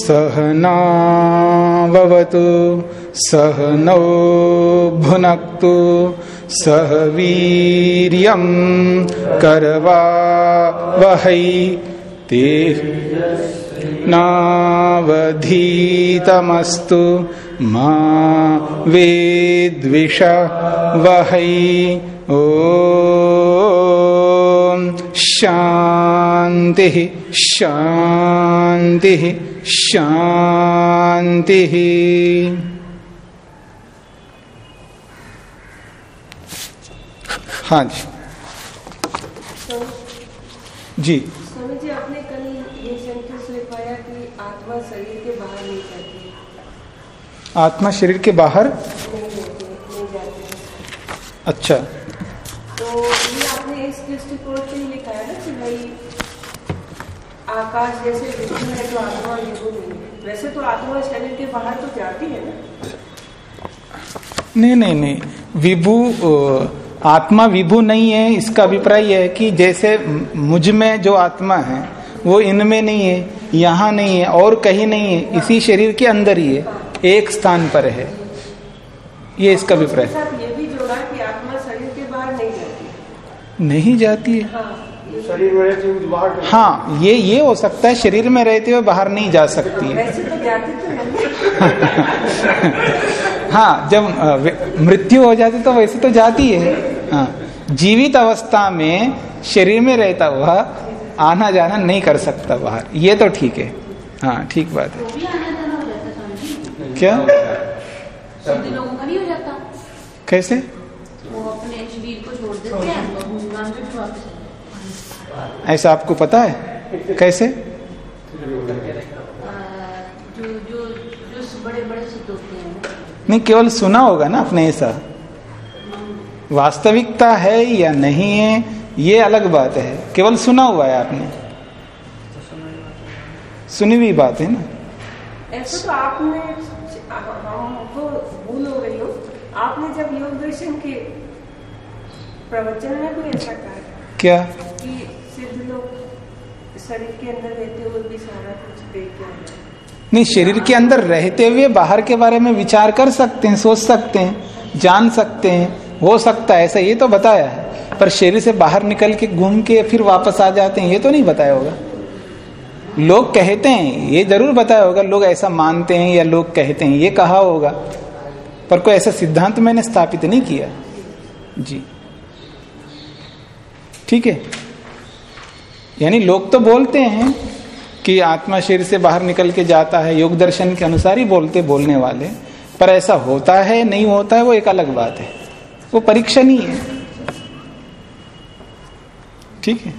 सहनावतु सहनौ भुनक्तु सह वीर्यं करवा वहै ते नावधीतमस्तु मा वेद्विष वहै ओ शांति शांति शांति। हाँ जी। जी। स्वामी जी आपने कल ये सेंटेंस लिखवाया कि आत्मा शरीर के बाहर नहीं जाती। आत्मा शरीर के बाहर नहीं नहीं जाती। अच्छा तो ये आपने इस दृष्टिकोण से ही लिखा है ना कि भाई आकाश जैसे विभु है तो आत्मा विभु नहीं है। वैसे तो आत्मा शरीर के बाहर तो जाती है ना? नहीं नहीं नहीं। विभु आत्मा विभु नहीं है इसका अभिप्राय है कि जैसे मुझमें जो आत्मा है वो इनमें नहीं है यहाँ नहीं है और कहीं नहीं है इसी शरीर के अंदर ही है एक स्थान पर है। ये इसका अभिप्राय साथ ये भी जोड़ा कि आत्मा शरीर के बाहर नहीं जाती। नहीं जाती है? हाँ। ये- शरीर में रहते हुए बाहर तो- हाँ ये ये हो सकता है शरीर में रहते हुए बाहर नहीं जा सकती है। वैसे तो जाती तो हाँ। जब मृत्यु हो जाती तो वैसे तो जाती है। हाँ जीवित अवस्था में शरीर में रहता हुआ आना जाना नहीं कर सकता बाहर। ये तो ठीक है। हाँ ठीक बात है। वो भी आना जाना हो जाता स्वामी जी क्या? सिद्धि लोगों का नहीं हो जाता? कैसे? वो अपने शरीर को छोड़ देते हैं। ऐसा आपको पता है? कैसे? नहीं केवल सुना होगा ना आपने ऐसा। वास्तविकता है या नहीं है ये अलग बात है। केवल सुना हुआ है आपने। सुनी हुई बात है ना? ऐसा तो आपने हमको भूल हो गई हो। आपने जब योग दर्शन के प्रवचन में कोई ऐसा कहा क्या? कि शरीर के अंदर रहते हुए भी सारा कुछ देख नहीं, शरीर के अंदर रहते हुए बाहर के बारे में विचार कर सकते हैं, सोच सकते हैं, जान सकते हैं, हो सकता है, ऐसा ये तो बताया है। पर शरीर से बाहर निकल के घूम के फिर वापस आ जाते हैं, ये तो नहीं बताया होगा। लोग कहते हैं, ये ज़रूर बताया होगा, लोग ऐसा मानते हैं या लोग कहते हैं, ये कहा होगा। पर कोई ऐसा सिद्धांत मैंने स्थापित नहीं किया। जी। ठीक है? यानी लोग तो बोलते हैं कि आत्मा शरीर से बाहर निकल के जाता है, योग दर्शन के अनुसार ही बोलते, बोलने वाले। पर ऐसा होता है, नहीं होता है, वो एक अलग बात है। वो परीक्षण ही है। ठीक है?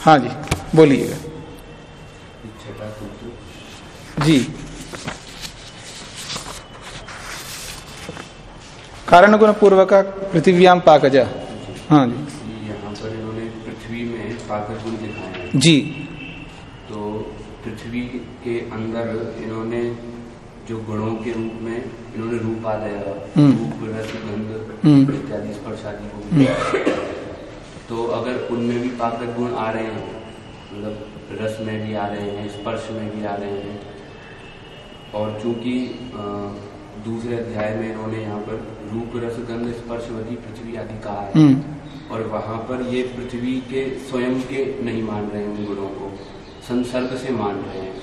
हाँ जी, बोलिएगा। जी। कारण गुण पूर्वक पृथ्व्याम पाकजा। हाँ जी। पृथ्वी गुण दिखाए हैं। जी। तो पृथ्वी के अंदर इन्होंने जो गुणों के रूप में इन्होंने रूप आ गया हम्म। रूप रस गंध हम्म। इत्यादि स्पर्श आदि को तो अगर उनमें भी पाकर गुण आ रहे हैं मतलब रस में भी आ रहे हैं स्पर्श में भी आ रहे हैं और चूँकि दूसरे अध्याय में इन्होंने यहाँ पर रूप रस गंध स्पर्शवती पृथ्वी आदि कहा है हम्म। और वहाँ पर ये पृथ्वी के स्वयं के नहीं मान रहे हैं गुणों को संसर्ग से मान रहे हैं।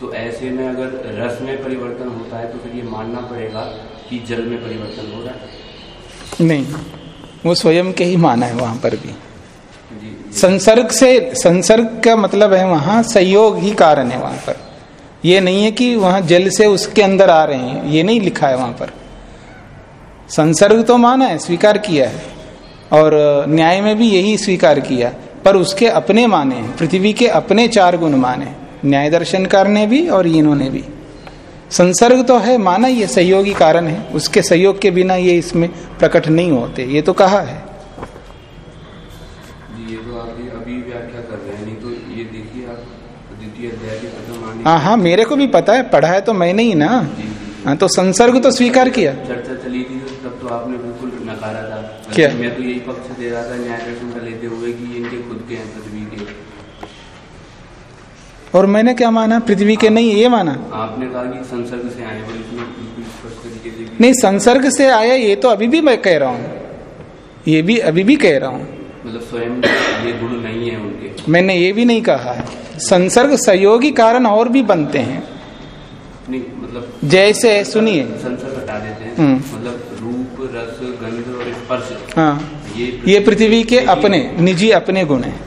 तो ऐसे में अगर रस में परिवर्तन होता है तो फिर ये मानना पड़ेगा कि जल में परिवर्तन हो रहा है। नहीं वो स्वयं के ही माना है वहाँ पर भी। जी जी। संसर्ग से संसर्ग का मतलब है वहाँ संयोग ही कारण है वहाँ पर। ये नहीं है कि वहाँ जल से उसके अंदर आ रहे हैं ये नहीं लिखा है वहाँ पर। संसर्ग तो माना है स्वीकार किया है। और न्याय में भी यही स्वीकार किया। पर उसके अपने माने पृथ्वी के अपने चार गुण माने न्याय दर्शनकार ने भी और इन्होंने भी। संसर्ग तो है माना ये सहयोगी कारण है उसके सहयोग के बिना ये इसमें प्रकट नहीं होते ये तो कहा है। ये तो आप अभी व्याख्या कर रहे हैं नहीं तो ये देखिए आप द्वितीय अध्याय के प्रथम हाँ हाँ मेरे को भी पता है पढ़ा है तो मैंने ही ना। हाँ तो संसर्ग तो स्वीकार किया। चर्चा चली थी तब तो आपने क्या? मैं तो यही पक्ष दे रहा था न्याय दर्शन का लेते हुए कि इनके खुद के हैं पृथ्वी के। और मैंने क्या माना? पृथ्वी के नहीं ये माना? आपने कहा कि संसर्ग से आए नहीं संसर्ग से आया ये तो अभी भी मैं कह रहा हूँ। ये भी अभी भी कह रहा हूँ। मतलब स्वयं ये गुण नहीं है उनके। मैंने ये भी नहीं कहा है। संसर्ग सहयोगी कारण और भी बनते हैं। नहीं मतलब जैसे सुनिए। संसर्ग हटा देते हैं। हम्म। मतलब रूप रस गंध और स्पर्श हाँ। ये पृथ्वी के अपने निजी अपने गुण हैं।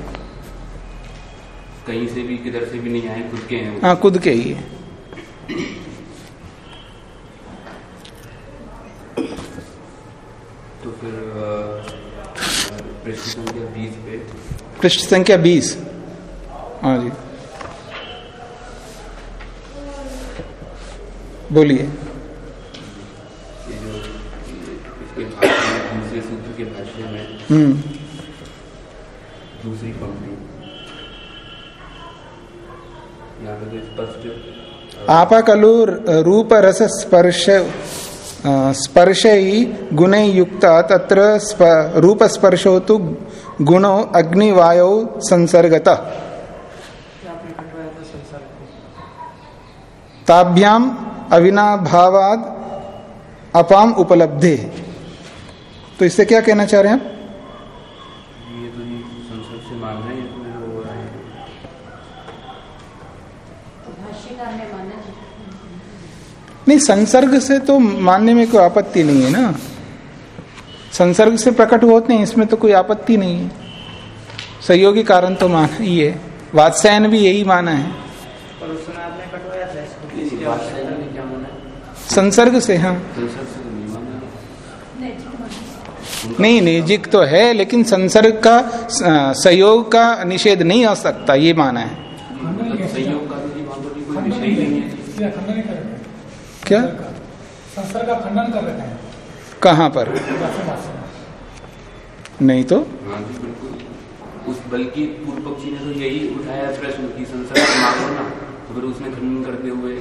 कहीं से भी किधर से भी नहीं आए खुद के हैं हाँ खुद के ही है। तो फिर पृष्ठ संख्या बीस पे। पृष्ठ संख्या बीस। हाँ जी। बोलिए ये जो ये इसके भाष्य में दूसरे सूत्र के भाष्य में हम्म दूसरी पंक्ति आपाकलु रूप रस स्पर्श स्पर्श ही गुण युक्त तत्र रूप स्पर्शो तो गुणो अग्निवायौ संसर्गत। ताभ्याम अविनाभावाद अपाम उपलब्धे। तो इससे क्या कहना चाह रहे हैं आप ये तो ये संसर्ग से मान रहे हैं ये तो जो हो रहा है भाष्यकार ने माना जी नहीं संसर्ग से तो मानने में कोई आपत्ति नहीं है ना। संसर्ग से प्रकट होते हैं इसमें तो कोई आपत्ति नहीं है। सहयोगी कारण तो माना ही है। वात्सायन भी यही माना है। है संसर्ग से हाँ। संसर्ग से तो नहीं है। निजिक तो है लेकिन संसर्ग का सहयोग का निषेध नहीं हो सकता ये माना है। क्या? संसार का खंडन कर रहे हैं। कहाँ पर। नहीं तो? हाँ जी बिल्कुल। उस बल्कि पूर्व पक्षी ने तो यही उठाया प्रश्न कि संसर्ग मांगो ना तो फिर उसने खंडन करते हुए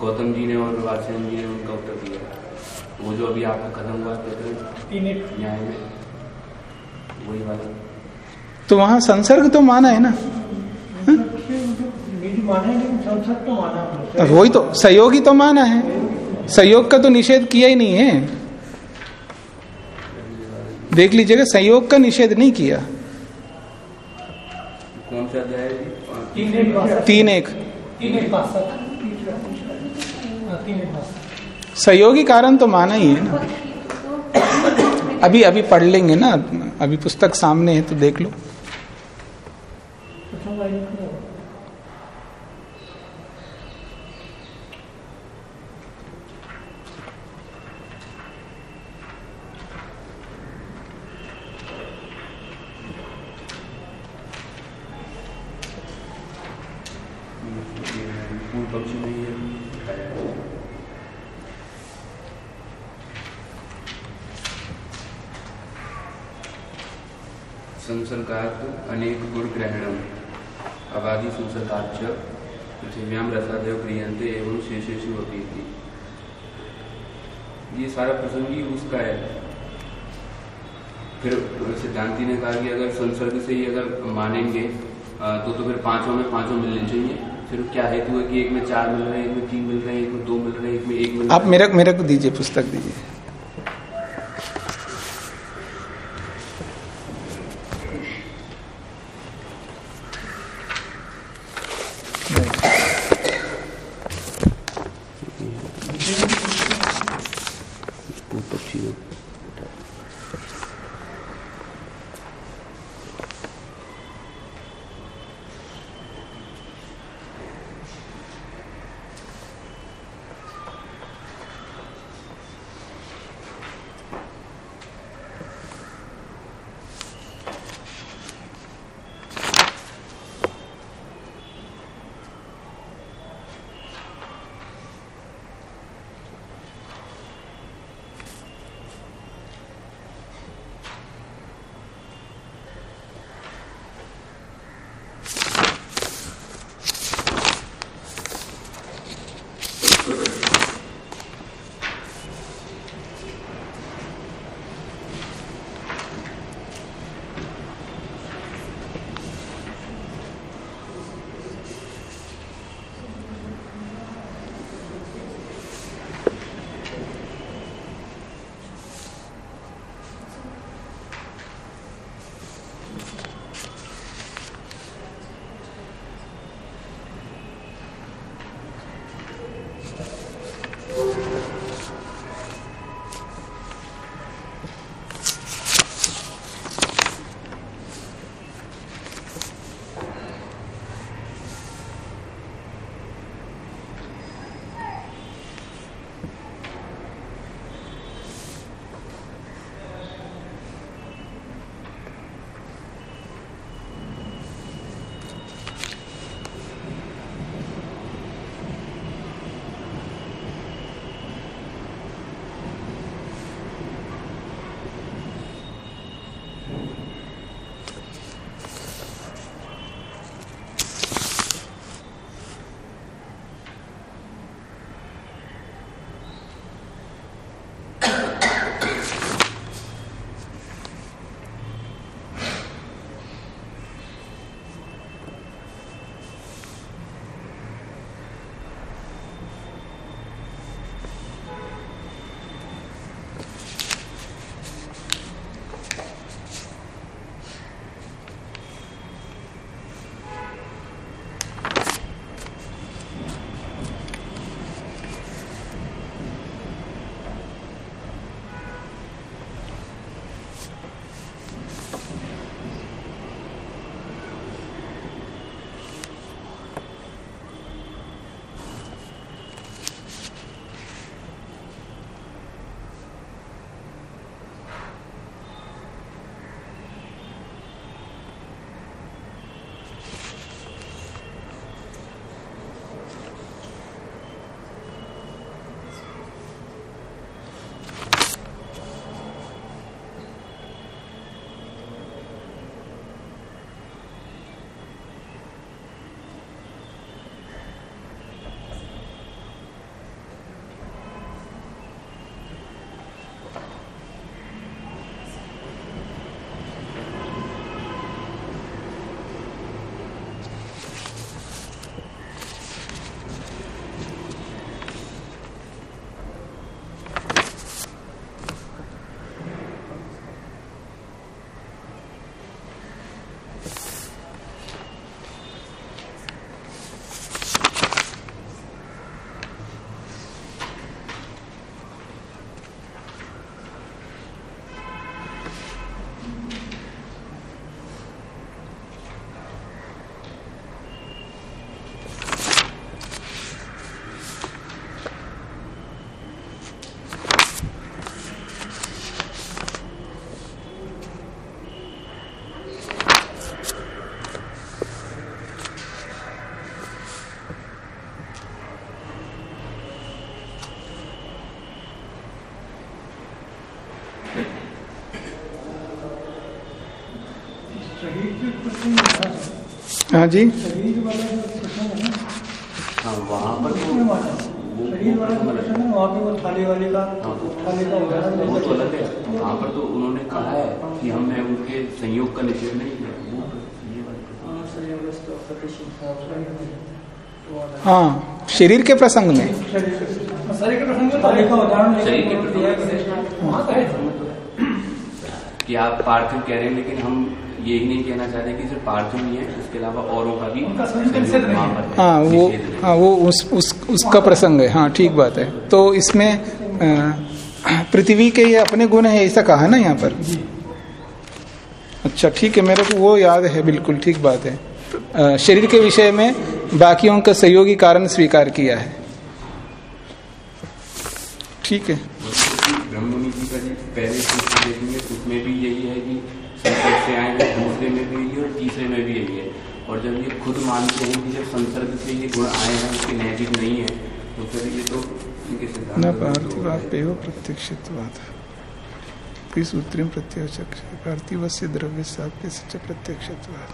गौतम जी ने और वात्स्यन जी ने उनका उत्तर दिया। वो जो अभी आपका खत्म हुआ प्रकरण न्याय में। वही वाला तो वहाँ संसर्ग तो माना है ना। माना है तो वही तो सहयोगी तो माना है। सहयोग का तो निषेध किया ही नहीं है। देख लीजिएगा सहयोग का निषेध नहीं किया। कौन सा अध्याय है? तीन एक हाँ, सहयोगी कारण तो माना ही है ना। अभी अभी पढ़ लेंगे ना। अभी पुस्तक सामने है तो देख लो अच्छा भाई लिख लो। पूर्व पक्षी में ये दिखाया है। संसर्गात अनेक गुणग्रहणम अबाधि संसर्गाच पृथिव्याम रसादेव क्रियंते एवं शेषेषु अपी इति। ये सारा प्रसंग ही उसका है। फिर सिद्धांति ने कहा कि अगर संसर्ग से ही अगर मानेंगे तो तो फिर पाँचों में पाँचों मिलने चाहिए फिर क्या हेतु है कि एक में चार मिल रहे हैं, एक में तीन मिल रहे हैं, एक में दो मिल रहे हैं, एक में एक मिल आप मेरे मेरे को दीजिए, पुस्तक दीजिए। तो है वहाँ पर तो उन्होंने कहा है कि हमने उनके संयोग का निषेध नहीं किया तो हाँ शरीर के प्रसंग में। शरीर के प्रसंग। में थाली का उदाहरण शरीर के लेकर दिया है। वहाँ का है। कि आप पार्थिव कह रहे हैं लेकिन हम यही नहीं कहना चाहते कि सिर्फ़ पार्थिव ही है इसके अलावा औरों का भी है। वो हाँ वो उस, उस उसका प्रसंग है। हाँ ठीक बात है। तो इसमें पृथ्वी के ये अपने गुण है ऐसा कहा ना यहाँ पर? अच्छा ठीक है मेरे को वो याद है बिल्कुल ठीक बात है। शरीर के विषय में बाकियों का सहयोगी कारण स्वीकार किया है। ठीक है। ब्रह्ममुनि जी का जी पहले देखेंगे उसमें भी यही है कि से आए तीसरे में भी यही है। और जब ये खुद मानते हैं कि जब संसर्ग से ये गुण आए हैं उसके नैतिक नहीं है तो फिर ये तो सूत्री प्रत्यक्ष पार्थिव से द्रव्य साप्य से प्रत्यक्षत्वाद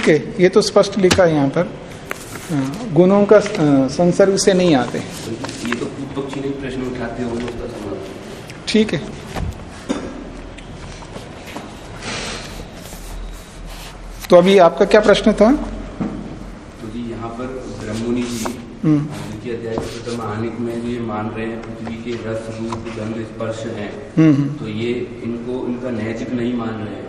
ठीक है ये तो स्पष्ट लिखा है यहाँ पर। गुणों का संसर्ग से नहीं आते। ये तो पक्षी नहीं प्रश्न उठाते ठीक है। तो अभी आपका क्या प्रश्न था? तो जी यहाँ पर ब्रह्ममुनि जी हम्म। द्वितीय अध्याय प्रथम आनिक में जो ये मान रहे हैं पृथ्वी के रस रूप गंध स्पर्श हैं हम्म हम्म, तो ये इनको इनका नैतिक नहीं मान रहे हैं।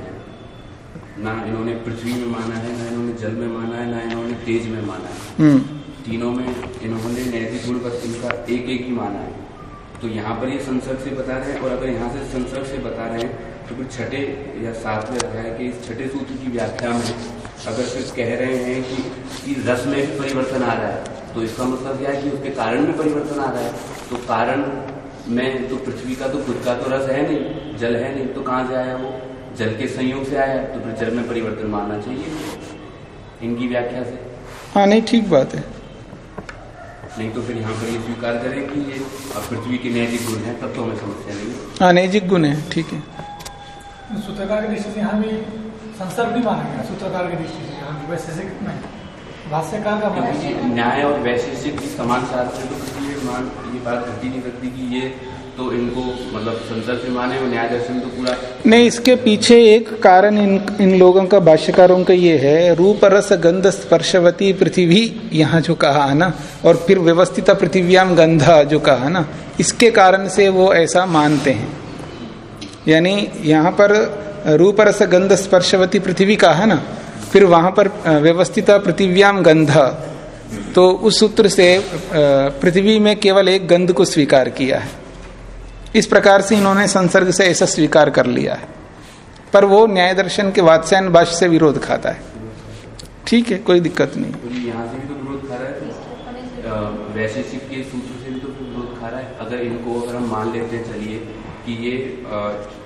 ना इन्होंने पृथ्वी में माना है ना इन्होंने जल में माना है ना इन्होंने तेज में माना है। हम्म। तीनों में इन्होंने नैतिक गुण बस इनका एक एक ही माना है। तो यहाँ पर ये संसर्ग से बता रहे हैं और अगर यहाँ से संसर्ग से बता रहे हैं तो फिर छठे या सातवें अध्याय के इस छठे सूत्र की व्याख्या में अगर फिर कह रहे हैं कि, कि रस में भी परिवर्तन आ रहा है तो इसका मतलब क्या है कि उसके कारण में परिवर्तन आ रहा है? तो कारण में तो पृथ्वी का तो खुद का तो रस है नहीं जल है नहीं तो कहाँ से आया वो? जल के संयोग से आया तो फिर जल में परिवर्तन मानना चाहिए। इनकी व्याख्या से। हाँ नहीं ठीक बात है। नहीं तो फिर यहाँ पर ये स्वीकार करें कि ये अब पृथ्वी के नैतिक गुण है तब तो हमें समस्या नहीं हाँ। नैजिक गुण है ठीक है। सूत्रकार की दृष्टि से यहाँ भी संसर्ग भी माना गया सूत्रकार की दृष्टि से यहाँ भी। वैशेषिक में भाष्यकार का न्याय और वैशेषिक समान शास्त्र तो ये मान ये बात घटी नहीं सकती कि ये तो इनको मतलब संसर्ग से माने न्याय दर्शन तो पूरा नहीं, इसके पीछे एक कारण इन इन लोगों का, भाष्यकारों का ये है रूप रस गंध स्पर्शवती पृथ्वी, यहाँ जो कहा है ना, और फिर व्यवस्थित पृथ्व्याम गंधा जो कहा ना, इसके कारण से वो ऐसा मानते हैं। यानी यहाँ पर रूप रस गंध स्पर्शवती पृथ्वी का है ना, फिर वहाँ पर व्यवस्थित पृथ्व्याम गंध। तो उस सूत्र से पृथ्वी में केवल एक गंध को स्वीकार किया है। इस प्रकार से इन्होंने संसर्ग से ऐसा स्वीकार कर लिया है। पर वो न्याय दर्शन के वात्स्यायन भाष्य से विरोध खाता है। ठीक है कोई दिक्कत नहीं। तो यहाँ से भी तो विरोध खा रहा है? वैशेषिक के सूत्र से भी तो विरोध खा रहा है? अगर इनको अगर हम मान लेते हैं चलिए कि ये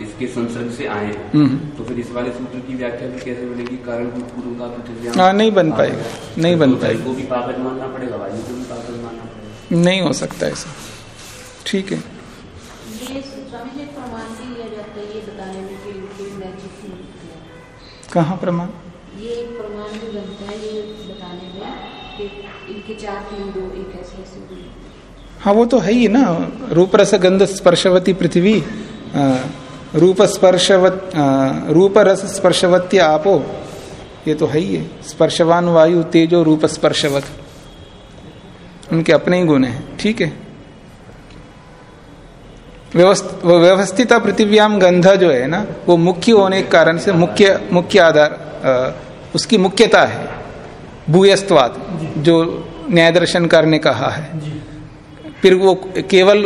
इसके संसर्ग से आए हम्म। तो फिर इस वाले सूत्र की व्याख्या भी कैसे बनेगी? कारण हाँ, नहीं बन पाएगा, नहीं बन पाएगा। को भी पागल मानना पड़ेगा वायु को भी पागल मानना पड़ेगा। नहीं हो सकता ऐसा। ठीक है। ये स्वामी जी प्रमाण भी जाता है ये बताने में कि इनके मैजिक नहीं कहाँ प्रमाण? ये प्रमाण भी बनता है ये बताने में कि इनके चार तीन दो एक ऐसे ऐसे हाँ वो तो है ही ना रूप रस गंध स्पर्शवती पृथ्वी रूप स्पर्शवत रूप रस स्पर्शवत्य आपो ये तो है ही है। स्पर्शवान वायु तेजो रूप स्पर्शवत उनके अपने ही गुण हैं ठीक है? वो व्यवस्थित पृथ्व्याम गंध जो है ना वो मुख्य होने के कारण से मुख्य मुख्य आधार उसकी मुख्यता है। भूयस्तवाद जो। न्याय दर्शनकार ने कहा है। फिर वो केवल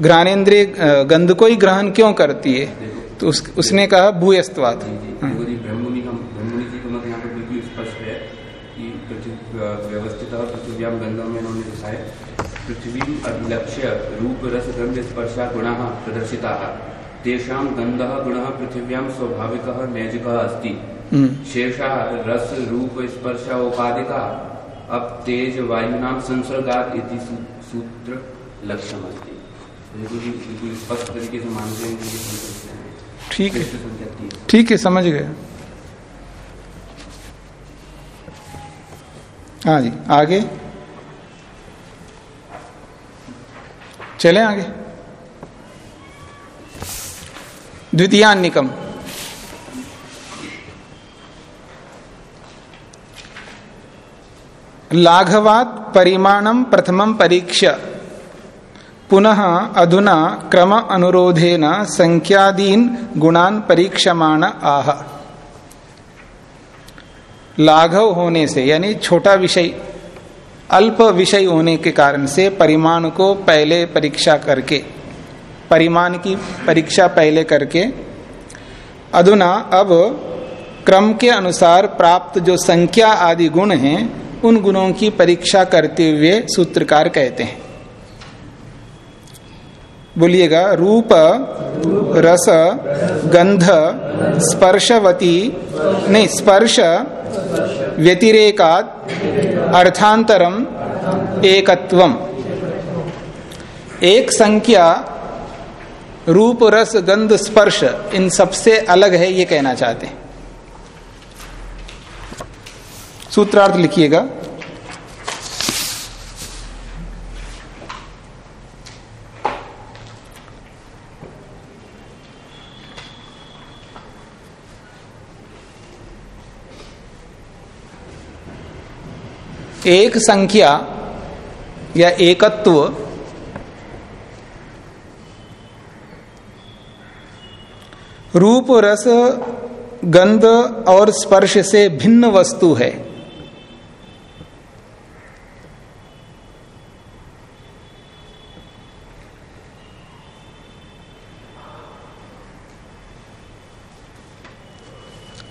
घ्राणेन्द्रिय गंध को ही ग्रहण क्यों करती है? तो उस, उसने कहा भूयस्तवाद हाँ। है पृथ्वी व्यवस्थित और पृथ्व्याम गंगा में इन्होंने लिखा है पृथ्वी अभिलक्ष्य रूप रस गंध स्पर्शा गुणा प्रदर्शिता। तेषां गंध गुण पृथिव्याम स्वाभाविक नैजिक अस्ति। हम्म, शेषा रस रूप स्पर्श उपाधिका अब तेज वायुनाम संसर्गात इति सूत्र अस्ति। बिल्कुल स्पष्ट तरीके से मानते हैं। ठीक है। ठीक है समझ गए। हाँ जी आगे। चलें आगे। द्वितीयान्निकम। लाघवात परिमाणम प्रथमम परीक्ष पुनः अधुना क्रम अनुरोधेन संख्यादीन गुणान परीक्षमाण आह। लाघव होने से, यानी छोटा विषय अल्प विषय होने के कारण से परिमाण को पहले परीक्षा करके, परिमाण की परीक्षा पहले करके, अधुना अब क्रम के अनुसार प्राप्त जो संख्या आदि गुण हैं, उन गुणों की परीक्षा करते हुए सूत्रकार कहते हैं। बोलिएगा, रूप, रस, गंध, स्पर्शवती, नहीं, स्पर्श व्यतिरेकात अर्थांतरम एकत्वम। एक संख्या, रूप, रस, गंध, स्पर्श, इन सबसे अलग है, ये कहना चाहते हैं। सूत्रार्थ लिखिएगा। एक संख्या या एकत्व रूप, रस, गंध और स्पर्श से भिन्न वस्तु है।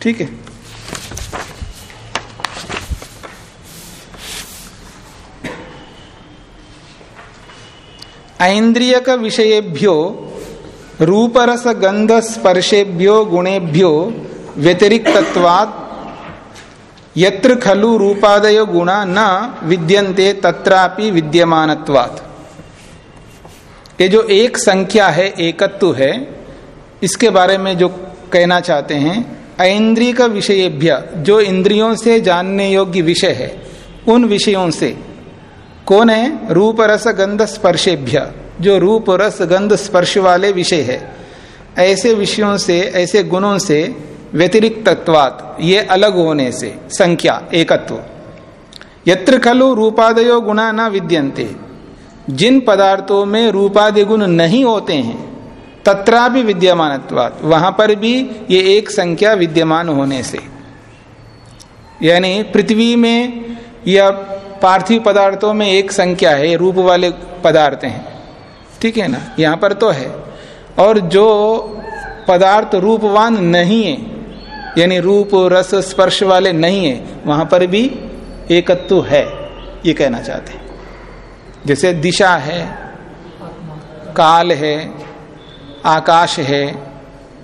ठीक है? ऐन्द्रियक विषयेभ्यो रूपरस गंध स्पर्शेभ्यो गुणेभ्यो, व्यतिरिक्तत्वात् यत्र खलु रूपादय गुणा न विद्यन्ते तत्रापि विद्यमानत्वात्। ये जो एक संख्या है, एकत्व है, इसके बारे में जो कहना चाहते हैं ऐन्द्रिय का विषयेभ्य जो इंद्रियों से जानने योग्य विषय है, उन विषयों से कौन है? रूप रस गंध स्पर्शेभ्य जो रूप रस गंध स्पर्श वाले विषय है। ऐसे विषयों से, ऐसे गुणों से व्यतिरिक्त तत्वात ये अलग होने से, संख्या, एकत्व। यत्र खलु रूपादयो गुणा न विद्यन्ते। जिन पदार्थों में रूपादि गुण नहीं होते हैं तत्रा भी विद्यमान वहाँ पर भी ये एक संख्या विद्यमान होने से। यानी पृथ्वी में या पार्थिव पदार्थों में एक संख्या है, रूप वाले पदार्थ हैं। ठीक है ना? यहाँ पर तो है। और जो पदार्थ रूपवान नहीं है, यानी रूप, रस, स्पर्श वाले नहीं है, वहाँ पर भी एकत्व है, ये कहना चाहते हैं। जैसे दिशा है, काल है, आकाश है,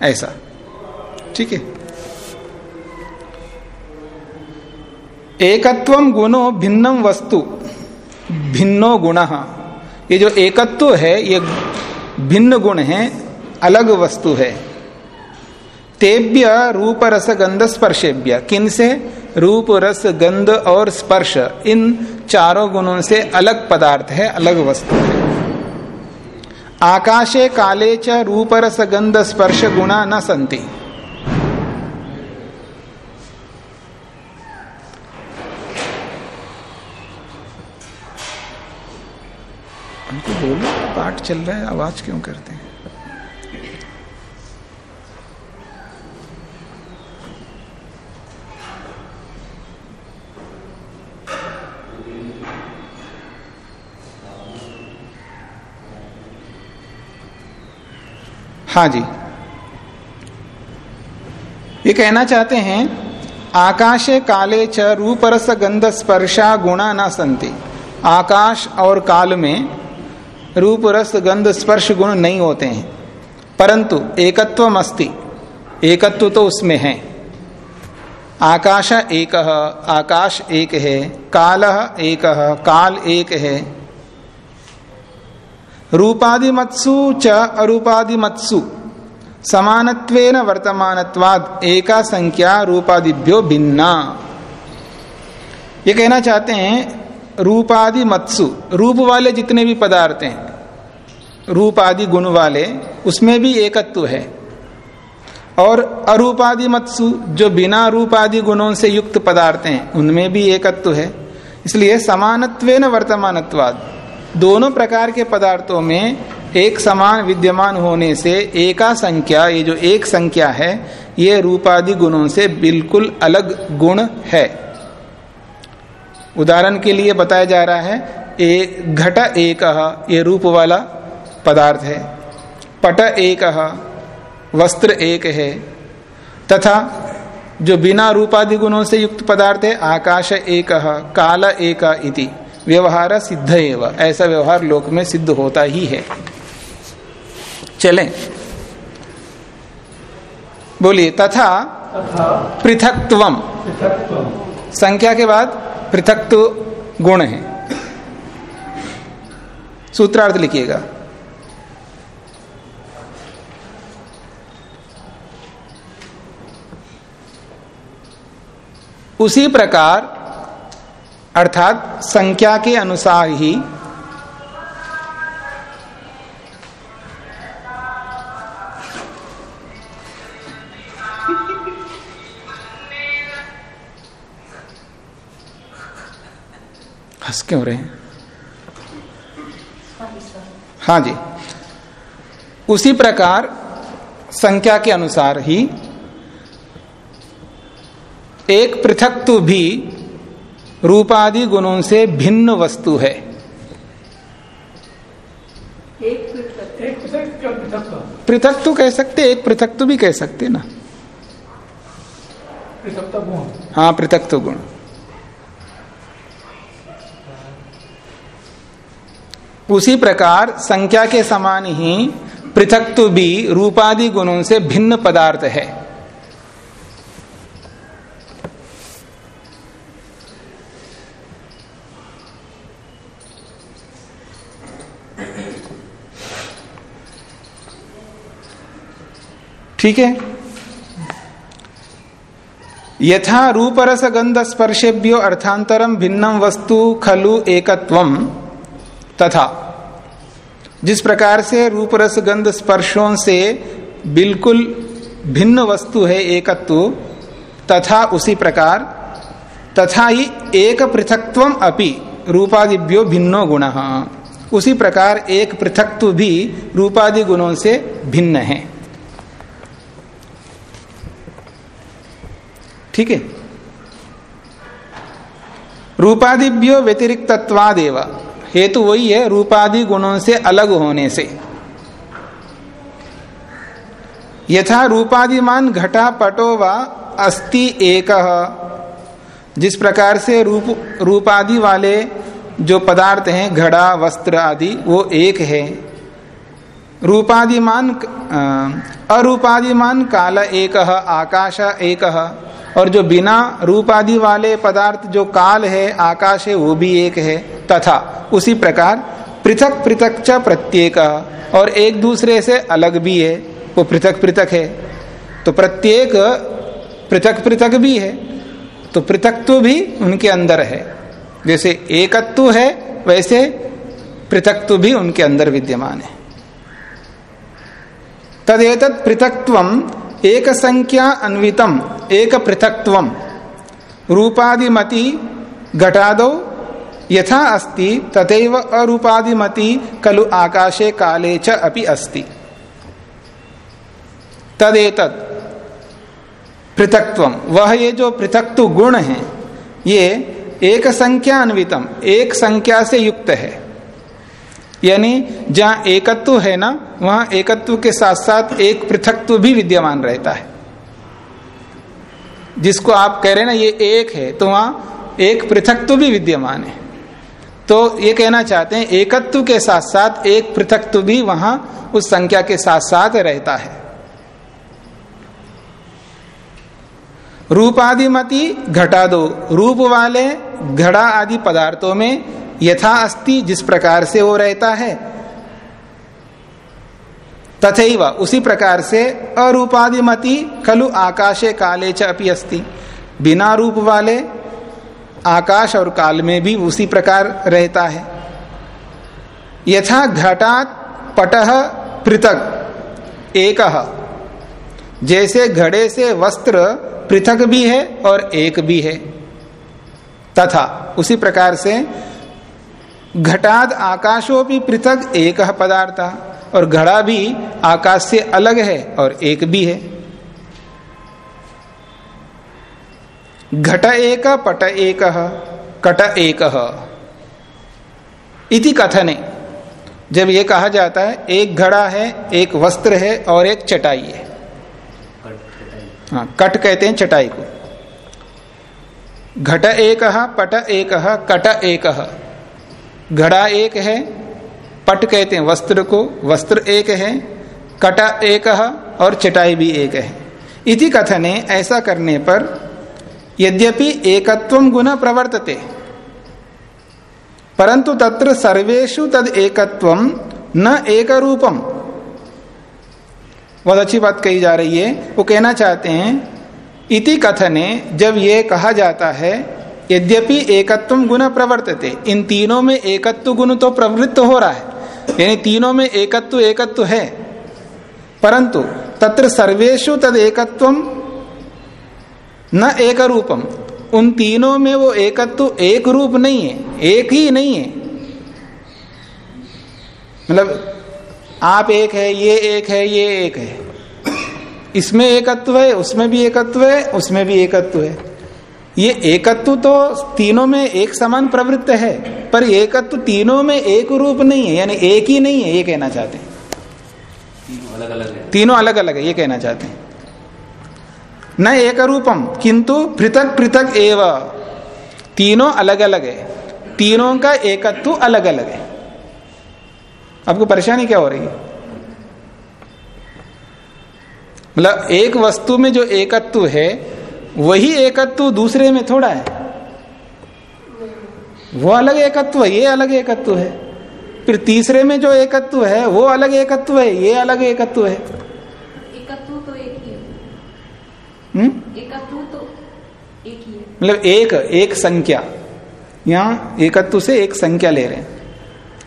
ऐसा। ठीक है? एकत्वम गुणो भिन्नम वस्तु, भिन्नो गुण। ये जो एकत्व है, ये भिन्न गुण है, अलग वस्तु है। तेभ्य रूप रस गंध स्पर्शेभ्य किन से रूप, रस, गंध और स्पर्श, इन चारों गुणों से अलग पदार्थ है, अलग वस्तु है। आकाशे काले च रूप रस गंध स्पर्श गुणा न संति हमको बोलो, पाठ चल रहा है, आवाज़ क्यों करते हैं? हाँ जी। ये कहना चाहते हैं, आकाशे काले च रूपरस गंध स्पर्शा गुणा न संति। आकाश और काल में रूप रस गंध स्पर्श गुण नहीं होते हैं। परंतु एकत्व अस्ति। एकत्व तो उसमें है। आकाश एक आकाश एक है, काल एक काल एक है। रूपादि मत्सु च अरूपादि मत्सु समानत्वेन वर्तमानत्वाद एका संख्या रूपादिभ्यो भिन्ना। ये कहना चाहते हैं रूपादि मत्सु, रूप वाले जितने भी पदार्थ हैं रूप आदि गुण वाले, उसमें भी एकत्व है। और अरूपादि मत्सु, जो बिना रूप आदि गुणों से युक्त पदार्थ हैं, उनमें भी एकत्व है। इसलिए समानत्व न वर्तमानत्वाद, दोनों प्रकार के पदार्थों में एक समान विद्यमान होने से एका संख्या, ये जो एक संख्या है, ये रूपादि गुणों से बिल्कुल अलग गुण है। उदाहरण के लिए बताया जा रहा है एक घट एक ये रूप वाला पदार्थ है। पट एक वस्त्र एक है। तथा जो बिना रूपादि गुणों से युक्त पदार्थ है आकाश एक काल एक इति। व्यवहार सिद्ध एवं। ऐसा व्यवहार लोक में सिद्ध होता ही है। चलें। बोलिए तथा पृथकत्वम। संख्या के बाद पृथकत्व गुण है। सूत्रार्थ लिखिएगा। उसी प्रकार अर्थात संख्या के अनुसार ही हंस क्यों रहे हैं? हाँ जी। उसी प्रकार संख्या के अनुसार ही एक पृथकत्व भी रूपादि गुणों से भिन्न वस्तु है। पृथक पृथक पृथक पृथक तो कह सकते एक पृथक तो भी कह सकते ना। हाँ पृथक तो गुण। उसी प्रकार संख्या के समान ही पृथकत्व भी रूपादि गुणों से भिन्न पदार्थ है। ठीक है? यथा रूपरस गंध स्पर्शेभ्यो अर्थांतरम भिन्नम वस्तु खलु एकत्वम। तथा जिस प्रकार से रूप रस गंध स्पर्शों से बिल्कुल भिन्न वस्तु है एकत्व, तथा उसी प्रकार, तथा ही एक पृथकत्व अपि रूपादिभ्यो भिन्नो गुण। उसी प्रकार एक पृथक्व भी रूपादि गुणों से भिन्न है। ठीक है? रूपादिभ्यो व्यतिरिक्तत्वादेव। हेतु वही है रूपादि गुणों से अलग होने से। यथा रूपादिमान घटा पटो व अस्ति एक। जिस प्रकार से रूप, रूपादि वाले जो पदार्थ हैं, घड़ा, वस्त्र आदि, वो एक है। रूपादिमान अरूपादिमान काल एक, आकाश एक। और जो बिना रूप आदि वाले पदार्थ जो काल है, आकाश है वो भी एक है। तथा उसी प्रकार पृथक पृथक च प्रत्येक, और एक दूसरे से अलग भी है। वो पृथक पृथक है। तो प्रत्येक पृथक पृथक भी है। तो पृथकत्व भी उनके अंदर है। जैसे एकत्व है, वैसे पृथकत्व भी उनके अंदर विद्यमान है। तदेत पृथकत्वम एक संख्या अन्वितम एक पृथकत्व रूपादिमति घटादो यथा अस्ति, तथैव अरूपादिमति खलु आकाशे काले च अपि अस्ति। तदेतत पृथकत्व वह ये जो पृथकत्व गुण है, ये एक संख्या अन्वितम एक संख्या से युक्त है। यानी जहाँ एकत्व है ना, वहाँ एकत्व के साथ साथ एक पृथकत्व भी विद्यमान रहता है। जिसको आप कह रहे हैं ना, ये एक है तो वहाँ एक पृथक तो भी विद्यमान है। तो ये कहना चाहते हैं, एकत्व के साथ साथ एक पृथकत्व भी वहाँ उस संख्या के साथ साथ रहता है। रूपादिमति घटा दो रूप वाले घड़ा आदि पदार्थों में यथा अस्ति जिस प्रकार से वो रहता है तथैव उसी प्रकार से अरूपादिमति खलु आकाशे काले च अपि अस्ति। बिना रूप वाले आकाश और काल में भी उसी प्रकार रहता है। यथा घटात पट पृथक, एक। जैसे घड़े से वस्त्र पृथक भी है और एक भी है। तथा उसी प्रकार से घटाद आकाशो भी पृथक एक पदार्थ। और घड़ा भी आकाश से अलग है और एक भी है। घट एक, पट एक, कट एक। इति कथने। जब ये कहा जाता है, एक घड़ा है, एक वस्त्र है और एक चटाई है। हाँ कट कहते हैं चटाई को। घट एक, पट एक, कट एक। घड़ा एक है पट कहते हैं, वस्त्र को, वस्त्र एक है, कटा एक है और चटाई भी एक है। इति कथने ऐसा करने पर यद्यपि एकत्व गुण प्रवर्तते, परंतु तत्र सर्वेशु तद एकत्व न एक रूपम बहुत अच्छी बात कही जा रही है। वो कहना चाहते हैं, इति कथने जब ये कहा जाता है, यद्यपि एकत्व गुण प्रवर्तते, इन तीनों में एकत्व गुण तो प्रवृत्त हो रहा है। यानी तीनों में एकत्व एकत्व है। परंतु तत्र सर्वेशु तद एकत्व न एक रूपम उन तीनों में वो एकत्व एक रूप नहीं है, एक ही नहीं है। मतलब आप एक है, ये एक है, ये एक है। इसमें एकत्व है, उसमें भी एकत्व है, उसमें भी एकत्व है। ये एकत्व तो तीनों में एक समान प्रवृत्त है पर एकत्व तीनों में एक रूप नहीं है यानी एक ही नहीं है ये कहना चाहते हैं। तीनों अलग अलग है। तीनों अलग अलग है ये कहना चाहते हैं। न एक रूपम किंतु पृथक पृथक एव। तीनों अलग अलग है तीनों का एकत्व अलग अलग है। आपको परेशानी क्या हो रही है? मतलब एक वस्तु में जो एकत्व है वही एकत्व दूसरे में थोड़ा है। वो अलग एकत्व है ये अलग एकत्व है। फिर तीसरे में जो एकत्व है वो अलग एकत्व है ये अलग एकत्व है। एकत्व तो एक ही है। हम्म? एकत्व तो एक ही है। मतलब एक एक संख्या। यहाँ एकत्व से एक संख्या ले रहे हैं।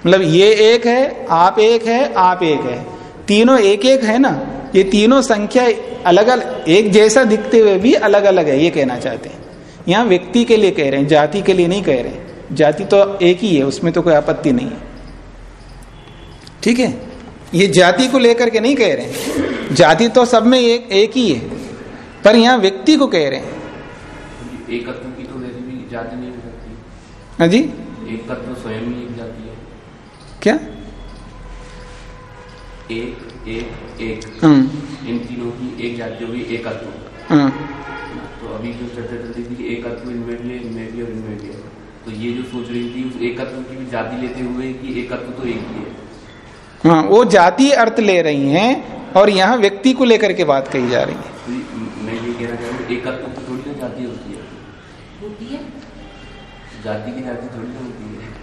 मतलब ये एक है आप एक है आप एक है। तीनों एक एक है ना? ये तीनों संख्या अलग अलग एक जैसा दिखते हुए भी अलग अलग है ये कहना चाहते हैं। यहाँ व्यक्ति के लिए कह रहे हैं जाति के लिए नहीं कह रहे जाति तो एक ही है उसमें तो कोई आपत्ति नहीं है। ठीक है? ये जाति को लेकर के नहीं कह रहे हैं। जाति तो सब में एक एक ही है। पर यहाँ व्यक्ति को कह रहे हैं। एकत्व की तो वैसे भी जाति नहीं हो सकती। हाँ जी? एकत्व स्वयं ही एक जाति है। क्या? एक एक एक। हम्म। इन तीनों की एक जाति होगी एकत्व हाँ तो अभी जो चर्चा चल रही थी कि एकत्व इनमें भी है इनमें भी और इनमें भी है तो ये जो सोच रही थी उस एकत्व की भी जाति लेते हुए कि एकत्व तो एक ही है। हाँ वो जातीय अर्थ ले रही हैं और यहाँ व्यक्ति को लेकर के बात कही जा रही है। मैं ये कहना चाह रहा हूँ एकत्व की थोड़ी ना जाति होती है। होती है? जाति की जाति थोड़ी ना होती है।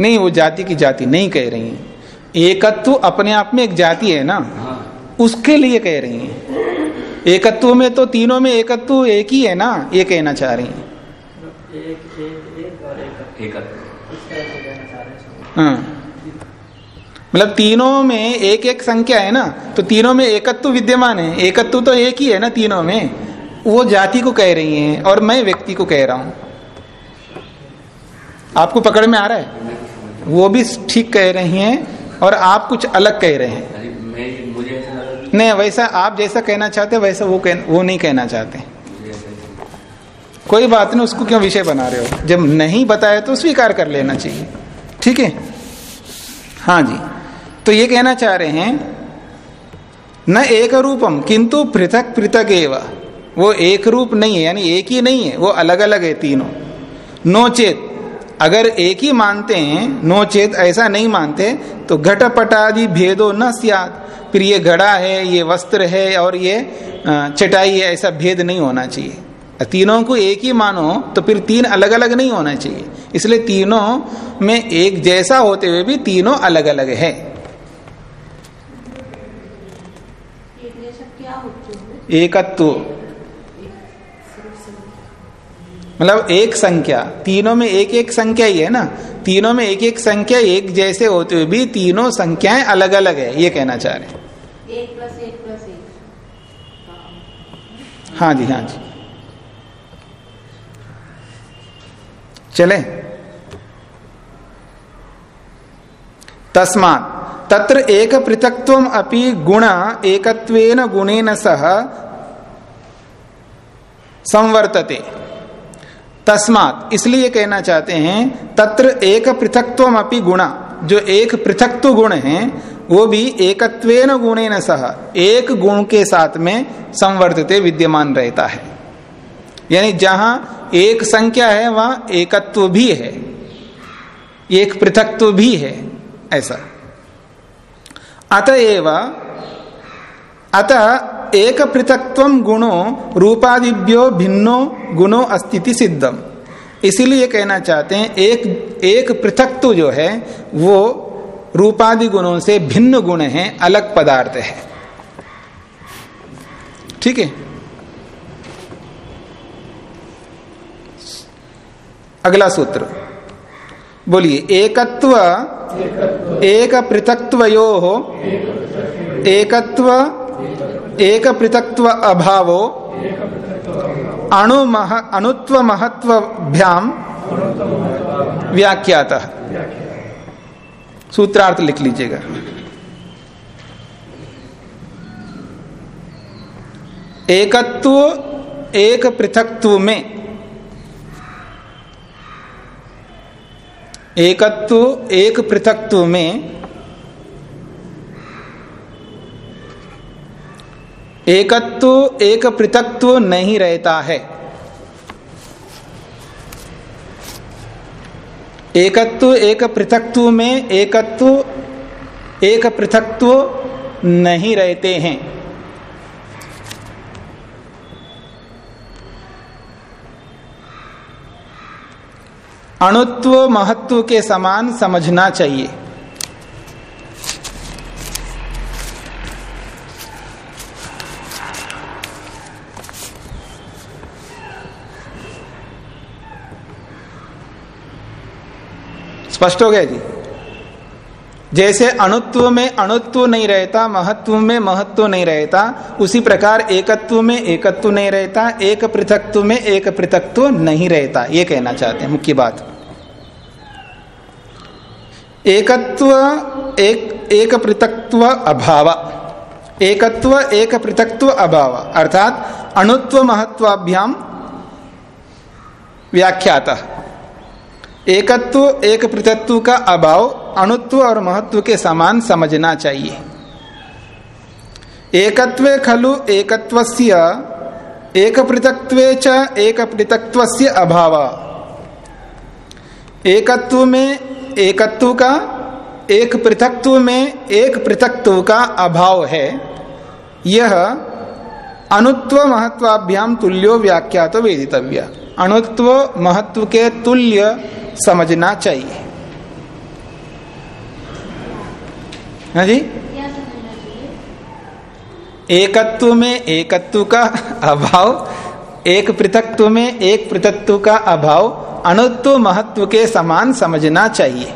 नहीं वो जाति की जाति नहीं कह रही हैं। एकत्व अपने आप में एक जाति है ना? हाँ। उसके लिए कह रही हैं। एकत्व में तो तीनों में एकत्व एक ही है ना? ये कहना चाह रही हैं। एक एक एक और एक एकत्व। इस तरह से कहना चाह रहे हैं सब। हाँ। मतलब तीनों में एक एक संख्या है ना? तो तीनों में एकत्व विद्यमान है। एकत्व तो एक ही है ना तीनों में? वो जाति को कह रही हैं और मैं व्यक्ति को कह रहा हूँ। आपको पकड़ में आ रहा है। वो भी ठीक कह रही हैं। और आप कुछ अलग कह रहे हैं। नहीं वैसा आप जैसा कहना चाहते हैं, वैसा वो कह, वो नहीं कहना चाहते। कोई बात नहीं उसको क्यों विषय बना रहे हो? जब नहीं बताया तो स्वीकार कर लेना चाहिए। ठीक है? हाँ जी। तो ये कहना चाह रहे हैं न एक रूपम किंतु पृथक पृथक एव। वो एक रूप नहीं है यानी एक ही नहीं है वो अलग अलग है तीनों। नोचेत। अगर एक ही मानते हैं नोचेत ऐसा नहीं मानते तो घटपटादि भेदो न सियात। फिर ये घड़ा है ये वस्त्र है और ये चटाई है ऐसा भेद नहीं होना चाहिए। तीनों को एक ही मानो तो फिर तीन अलग अलग नहीं होना चाहिए। इसलिए तीनों में एक जैसा होते हुए भी तीनों अलग अलग है एकत्व। मतलब एक संख्या तीनों में एक एक संख्या ही है ना? तीनों में एक एक संख्या एक जैसे होते हुए भी तीनों संख्याएँ अलग अलग है ये कहना चाह रहे हाँ। जी हाँ जी। चले। तस्मात तत्र एक पृथक्व अपि गुण एकत्वेन गुणेन सह संवर्तते। तस्मात। इसलिए कहना चाहते हैं, तत्र एक पृथक्व अपि गुण। जो एक पृथक्व गुण है, वो भी एकत्वेन गुणेन सह, एक गुण के साथ में संवर्तते विद्यमान रहता है। यानी जहाँ एक संख्या है, वहाँ एकत्व भी है। एक पृथक्व भी है, ऐसा। अतएव, अतः एक पृथक्व गुणो रूपादिभ्यो भिन्नो गुणो अस्तिति सिद्धम। इसीलिए कहना चाहते हैं एक एक पृथक्व जो है वो रूपादि गुणों से भिन्न गुण है अलग पदार्थ है। ठीक है? अगला सूत्र। बोलिए एकत्व एक पृथक्वयो एकत्व एक पृथक्व अभावो अणु मह अणुत्व व्याख्यात। सूत्रार्थ लिख लीजिएगा। एकत्व एक पृथक्त्व में एकत्व एक पृथक्त्व में एकत्व एक पृथक्त्व नहीं रहता है। एकत्व एक पृथक्त्व में एकत्व एक पृथक्त्व नहीं रहते हैं। अणुत्व, महत्व के समान समझना चाहिए। स्पष्ट हो गया जी। जैसे अणुत्व में अणुत्व नहीं रहता, महत्व में महत्व नहीं रहता, उसी प्रकार एकत्व में एकत्व नहीं रहता, एक पृथकत्व में एक पृथकत्व नहीं रहता, ये कहना चाहते हैं, मुख्य बात। एकत्व, एक एक पृथकत्व अभाव। एकत्व, एक पृथकत्व अभाव। अर्थात अणुत्व महत्वाभ्याम व्याख्याता। एकत्व एक पृथत्व का अभाव, अणुत्व और महत्व के समान समझना चाहिए। एकत्व खलु एकत्वस्य एक पृथक्त्वे च एक पृथक्त्वस्य अभाव। एकत्व में एकत्व का एक पृथक्त्व में एक पृथक्त्व का अभाव है। यह अनुत्व महत्वाभ्याम तुल्यो तो वेदितव्य। अणुत्व महत्व के तुल्य समझना चाहिए। हाँ जी? एकत्व में एकत्व का अभाव, एक पृथकत्व में एक पृथकत्व का अभाव, अणुत्व महत्व के समान समझना चाहिए।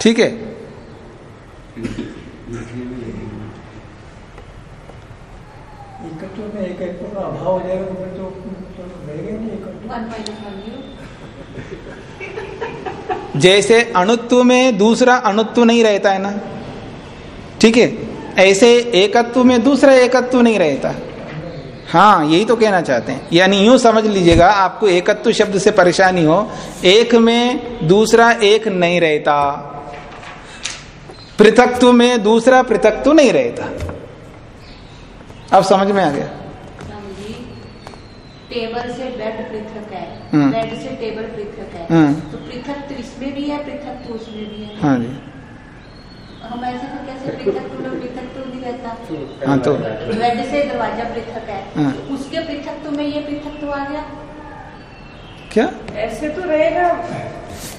ठीक है? एकत्व में एक एकत्व का अभाव हो जाएगा तो जैसे अणुत्व में दूसरा अणुत्व नहीं रहता है ना? ठीक है? ऐसे एकत्व में दूसरा एकत्व नहीं रहता। हाँ यही तो कहना चाहते हैं। यानी यूँ समझ लीजिएगा, आपको एकत्व शब्द से परेशानी हो, एक में दूसरा एक नहीं रहता। पृथकत्व में दूसरा पृथकत्व नहीं रहता। अब समझ में आ गया? टेबल से बेड पृथक है हम्म। बेड से टेबल पृथक है। हम्म। तो पृथक तो इसमें भी है पृथक तो उसमें भी है। हाँ जी। हम ऐसे तो कैसे पृथक तो पृथक तो नहीं रहता हाँ तो। बेड से दरवाज़ा पृथक है। हाँ। तो उसके पृथक तो में ये पृथक तो आ गया। क्या? ऐसे तो रहेगा।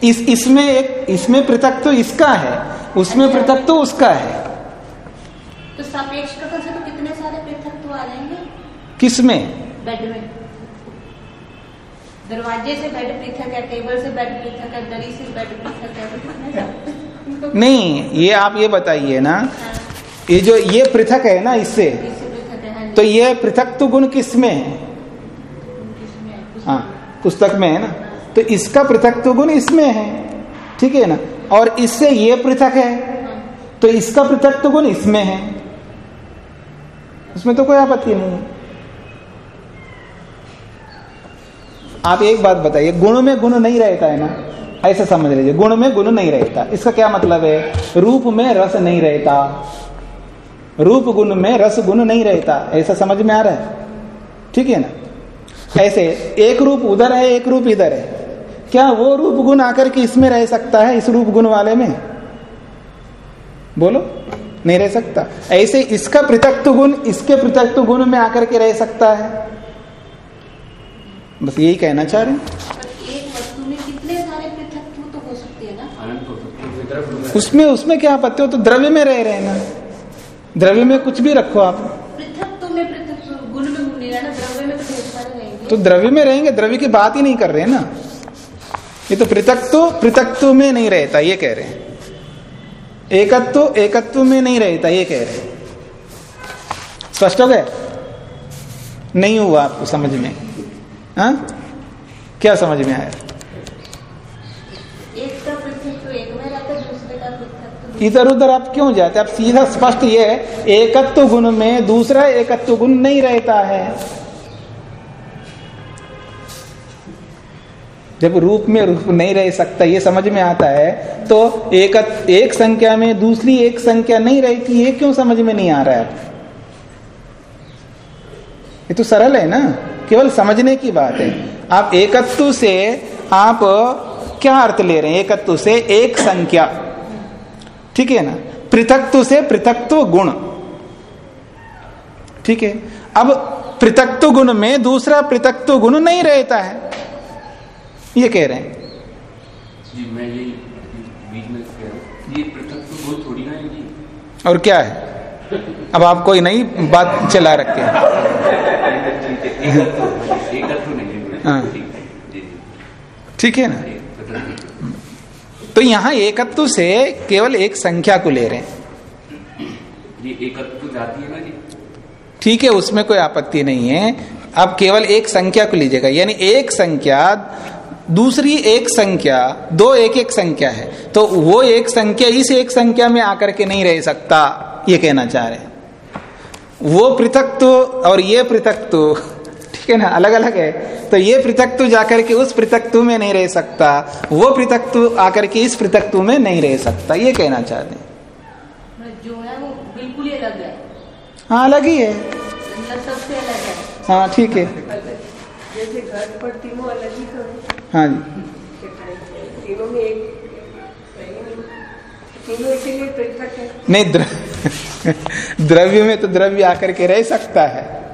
इस इसमें एक इसमें पृथक तो इसका है उसमें पृथक तो उसका है। तो सापेक्ष से तो कितने सारे पृथक तो आ जाएँगे। किसमें? बेड में। दरवाजे से बेड पृथक है टेबल से बेड पृथक है दरी से बेड पृथक है? नहीं। ये आप ये बताइए ना। ये जो ये पृथक है ना इससे? है हाँ। तो ये पृथक तो गुण किसमें है किसमें है? हाँ पुस्तक में है ना। तो इसका पृथक तो गुण इसमें है। ठीक है ना? और इससे ये पृथक है। तो इसका पृथक तो गुण इसमें है। उसमें तो कोई आपत्ति नहीं है। आप एक बात बताइए, गुण में गुण नहीं रहता है ना? ऐसे समझ लीजिए, गुण में गुण नहीं रहता। इसका क्या मतलब है? रूप में रस नहीं रहता। रूप गुण में रस गुण नहीं रहता। ऐसा समझ में आ रहा है? ठीक है ना? ऐसे, एक रूप उधर है, एक रूप इधर है। क्या वो रूप गुण आकर के इसमें रह सकता है, इस रूप गुण वाले में? बोलो, नहीं रह सकता। ऐसे इसका पृथक्व गुण इसके पृथक्व गुण में आकर के रह सकता है। बस यही कहना चाह रहे हैं। पृथक तो उसमें उसमें क्या आपत्ति हो? तो द्रव्य में रह रहे हैं ना। द्रव्य में कुछ भी रखो आप। तो तो द्रव्य में तो रहेंगे तो द्रव्य की बात ही नहीं कर रहे हैं ना। ये तो पृथक्व पृथक्व में नहीं रहता, ये कह रहे हैं। एकत्व एकत्व में नहीं रहता, ये कह रहे स्पष्ट हो गया? नहीं हुआ आपको समझ में। हाँ? क्या समझ में आया? तो एक में रहता दूसरे का पृथक तो इधर उधर आप क्यों जाते? आप सीधा स्पष्ट ये है एकत्व गुण में दूसरा एकत्व गुण नहीं रहता है। जब रूप में रूप नहीं रह सकता ये समझ में आता है तो एक एक संख्या में दूसरी एक संख्या नहीं रहती ये क्यों समझ में नहीं आ रहा है? ये तो सरल है ना? केवल समझने की बात है। आप एकत्व से आप क्या अर्थ ले रहे हैं? एकत्व से एक संख्या। ठीक है ना? पृथक्व से पृथक्व गुण। ठीक है? अब पृथक्व गुण में दूसरा पृथक्व गुण नहीं रहता है। ये कह रहे हैं। जी मैं ये बीच में कह रहा हूँ। ये गुण थोड़ी ना है और क्या है? अब आप कोई नई बात चला रखे हैं एकत्व नहीं है हाँ। ठीक है। ना तो यहाँ एकत्व से केवल एक संख्या को ले रहे हैं। तो ठीक है, उसमें कोई आपत्ति नहीं है। आप केवल एक संख्या को लीजिएगा। यानी एक संख्या, दूसरी एक संख्या, दो एक एक संख्या है। तो वो एक संख्या इस एक संख्या में आकर के नहीं रह सकता, ये कहना चाह रहे हैं। वो पृथक तो और ये पृथक ठीक है ना अलग अलग है। तो ये पृथकत्व जाकर के उस पृथकत्व में नहीं रह सकता वो पृथकत्व आकर के इस पृथकत्व में नहीं रह सकता ये कहना चाहते जो है वो बिल्कुल ही अलग है। हाँ अलग ही है। मतलब सबसे अलग है। हाँ ठीक है। जैसे पर तीनों अलग ही तो हाँ। जी। तीनों में एक तीनों इसीलिए पृथक है। नहीं द्र... द्रव्य में तो द्रव्य आकर के रह सकता है।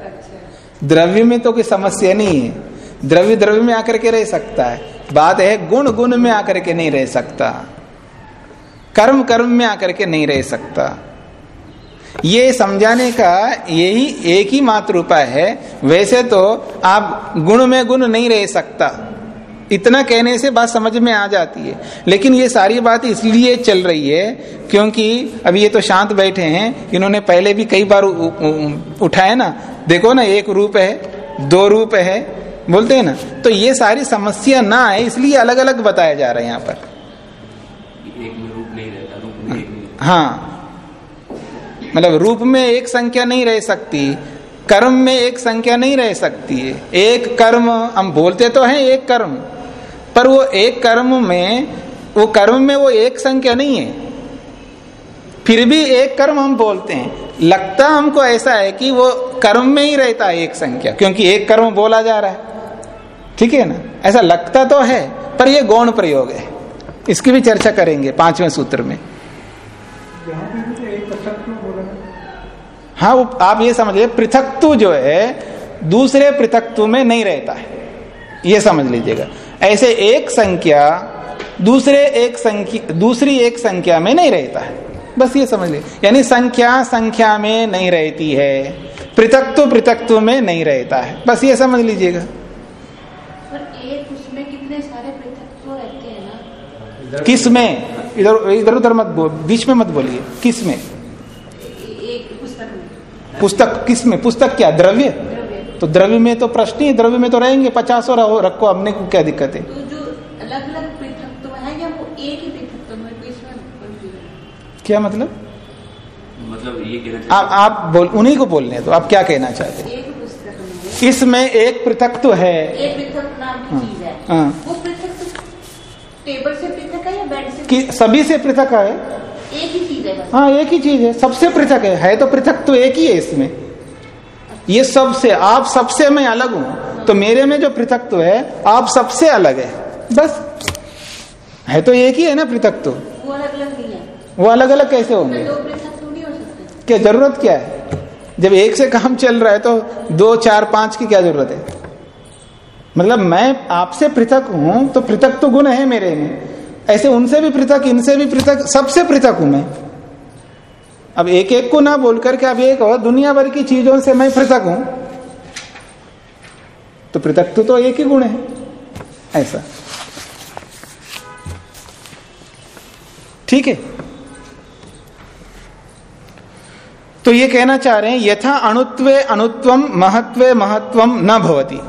द्रव्य में तो कोई समस्या नहीं है। द्रव्य द्रव्य में आकर के रह सकता है। बात है, गुण गुण में आकर के नहीं रह सकता। कर्म कर्म में आकर के नहीं रह सकता। ये समझाने का यही एक ही मात्र उपाय है। वैसे तो आप गुण में गुण नहीं रह सकता। इतना कहने से बात समझ में आ जाती है। लेकिन ये सारी बात इसलिए चल रही है क्योंकि अभी ये तो शांत बैठे हैं इन्होंने पहले भी कई बार उठाए ना। देखो ना एक रूप है दो रूप है बोलते हैं ना। तो ये सारी समस्या ना आए इसलिए अलग अलग बताया जा रहा है यहाँ पर। एक रूप नहीं रहता रूप नहीं हाँ। मतलब रूप में एक संख्या नहीं रह सकती कर्म में एक संख्या नहीं रह सकती है। एक कर्म हम बोलते तो हैं एक कर्म। पर वो एक कर्म में वो कर्म में वो एक संख्या नहीं है। फिर भी एक कर्म हम बोलते हैं। लगता हमको ऐसा है कि वो कर्म में ही रहता है एक संख्या क्योंकि एक कर्म बोला जा रहा है। ठीक है ना? ऐसा लगता तो है पर ये गौण प्रयोग है। इसकी भी चर्चा करेंगे पाँचवें सूत्र में। हाँ। वो आप ये समझिए पृथकत्व जो है दूसरे पृथकत्व में नहीं रहता है। ये समझ लीजिएगा। ऐसे एक संख्या दूसरे एक संख्या दूसरी एक संख्या में नहीं रहता है। बस ये समझ लीजिए। यानी संख्या संख्या में नहीं रहती है। पृथकत्व पृथकत्व में नहीं रहता है। बस ये समझ लीजिएगा। पर एक उसमें कितने सारे पृथकत्व रहते हैं ना? किसमें? इधर इधर उधर मत बोल बीच में मत बोलिए। किसमें। पुस्तक किसमें? पुस्तक क्या? द्रव्य? तो द्रव्य में तो प्रश्न ही द्रव्य में तो रहेंगे पचासों रहो रखो हमने को क्या दिक्कत है? तो है एक ही तो confusion क्या मतलब? मतलब ये कहना आप आप बोल उन्हीं को बोलने तो आप क्या कहना चाहते है। एक हैं। इसमें एक पृथकत्व है। एक पृथक नाम की चीज़ है। हाँ। वो पृथक टेबल से पृथक है या बेड से कि सभी से पृथक है? एक ही चीज़ है हाँ एक ही चीज़ है। सबसे पृथक है। है तो पृथक तो एक ही है इसमें। ये सबसे आप सबसे मैं अलग हूँ। तो मेरे में जो पृथकत्व है आप सबसे अलग है। बस। है तो एक ही है ना पृथकत्व? वो अलग अलग नहीं है। वो अलग अलग कैसे होंगे? सकते क्या ज़रूरत क्या है? जब एक से काम चल रहा है तो दो चार पाँच की क्या ज़रूरत है? मतलब मैं आपसे पृथक हूँ तो पृथक तो गुण है मेरे में। ऐसे उनसे भी पृथक इनसे भी पृथक सबसे पृथक हूँ मैं। अब एक एक को ना बोल करके अब एक और दुनिया भर की चीज़ों से मैं पृथक हूँ। तो पृथक तो, तो एक ही गुण है। ऐसा। ठीक है? तो ये कहना चाह रहे हैं यथा अणुत्वे अणुत्वम महत्वे महत्वम न भवती।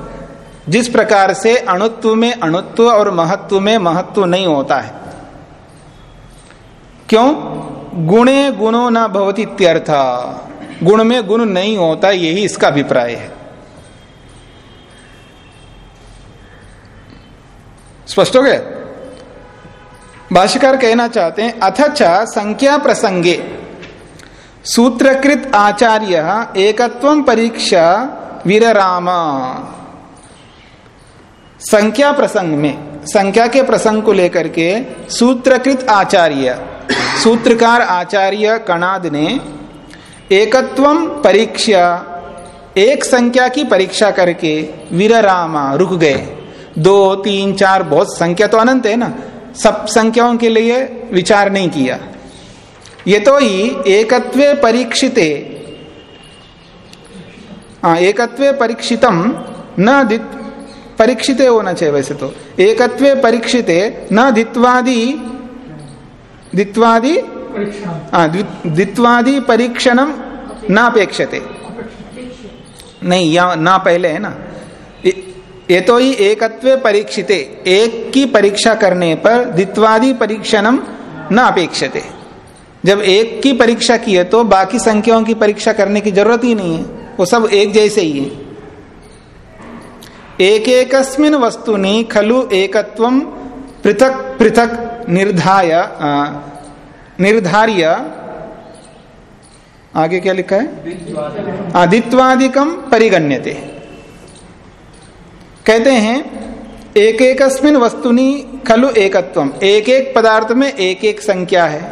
जिस प्रकार से अणुत्व में अणुत्व और महत्व में महत्व नहीं होता है। क्यों? गुणे गुणो न भवती इत्यर्थ। गुण में गुण नहीं होता, यही इसका अभिप्राय है। स्पष्ट हो गया? भाष्यकार कहना चाहते हैं अथच संख्या प्रसंगे। सूत्रकृत आचार्य एकत्व परीक्षा वीरराम। संख्या प्रसंग में, संख्या के प्रसंग को लेकर के सूत्रकृत आचार्य। सूत्रकार आचार्य कणाद ने एकत्वम परीक्षा एक संख्या की परीक्षा करके वीररामा रुक गए। दो, तीन, चार, बहुत संख्या तो अनंत है ना। सब संख्याओं के लिए विचार नहीं किया। ये तो ही एकत्वे परीक्षिते। हाँ एकत्वे परीक्षितम न दित, परीक्षिते होना चाहिए वैसे तो। एकत्वे परीक्षिते न दित्वादि दित्वादि परीक्षण हाँ द्वि- दित्वादि परीक्षणम नापेक्षते। नहीं या ना पहले है ना। ये- ये तो ही एकत्वे परीक्षिते एक की परीक्षा करने पर द्वित्वादि परीक्षणम न अपेक्षते जब एक की परीक्षा की है तो बाकी संख्याओं की परीक्षा करने की ज़रूरत ही नहीं है। वो सब एक जैसे ही है। एक एकस्मिन वस्तुनि खलु एकत्वम पृथक पृथक निर्धाय निर्धार्य आगे क्या लिखा है? आदित्वादिकम परिगण्यते। कहते हैं एक एक वस्तुनि खलु एकत्वम। एक एक पदार्थ में एक एक संख्या है।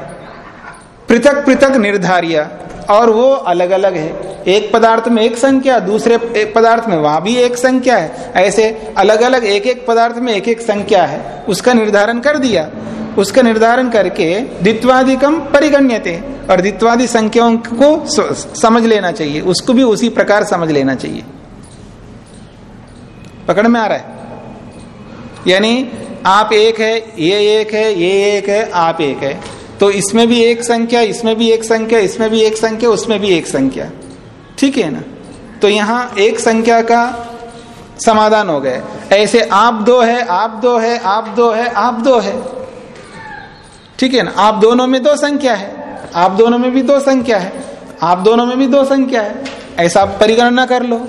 पृथक पृथक निर्धार्य और वो अलग अलग है। एक पदार्थ में एक संख्या दूसरे एक पदार्थ में वहाँ भी एक संख्या है। ऐसे अलग अलग एक एक पदार्थ में एक एक संख्या है। उसका निर्धारण कर दिया। उसका निर्धारण करके द्वित्वादिकम परिगण्यते। और द्वित्वादि संख्याओं को समझ लेना चाहिए। उसको भी उसी प्रकार समझ लेना चाहिए। पकड़ में आ रहा है? यानी आप एक है, ये एक है, ये एक है, आप एक है। तो इसमें भी एक संख्या, इसमें भी एक संख्या, इसमें भी एक संख्या, उसमें भी एक संख्या। ठीक है ना? तो यहाँ एक संख्या का समाधान हो गए ऐसे आप दो है, आप दो है, आप दो है, आप दो है। ठीक है ना? आप दोनों में दो संख्या है। आप दोनों में भी दो संख्या है। आप दोनों में भी दो संख्या है। ऐसा आप परिगणना कर लो।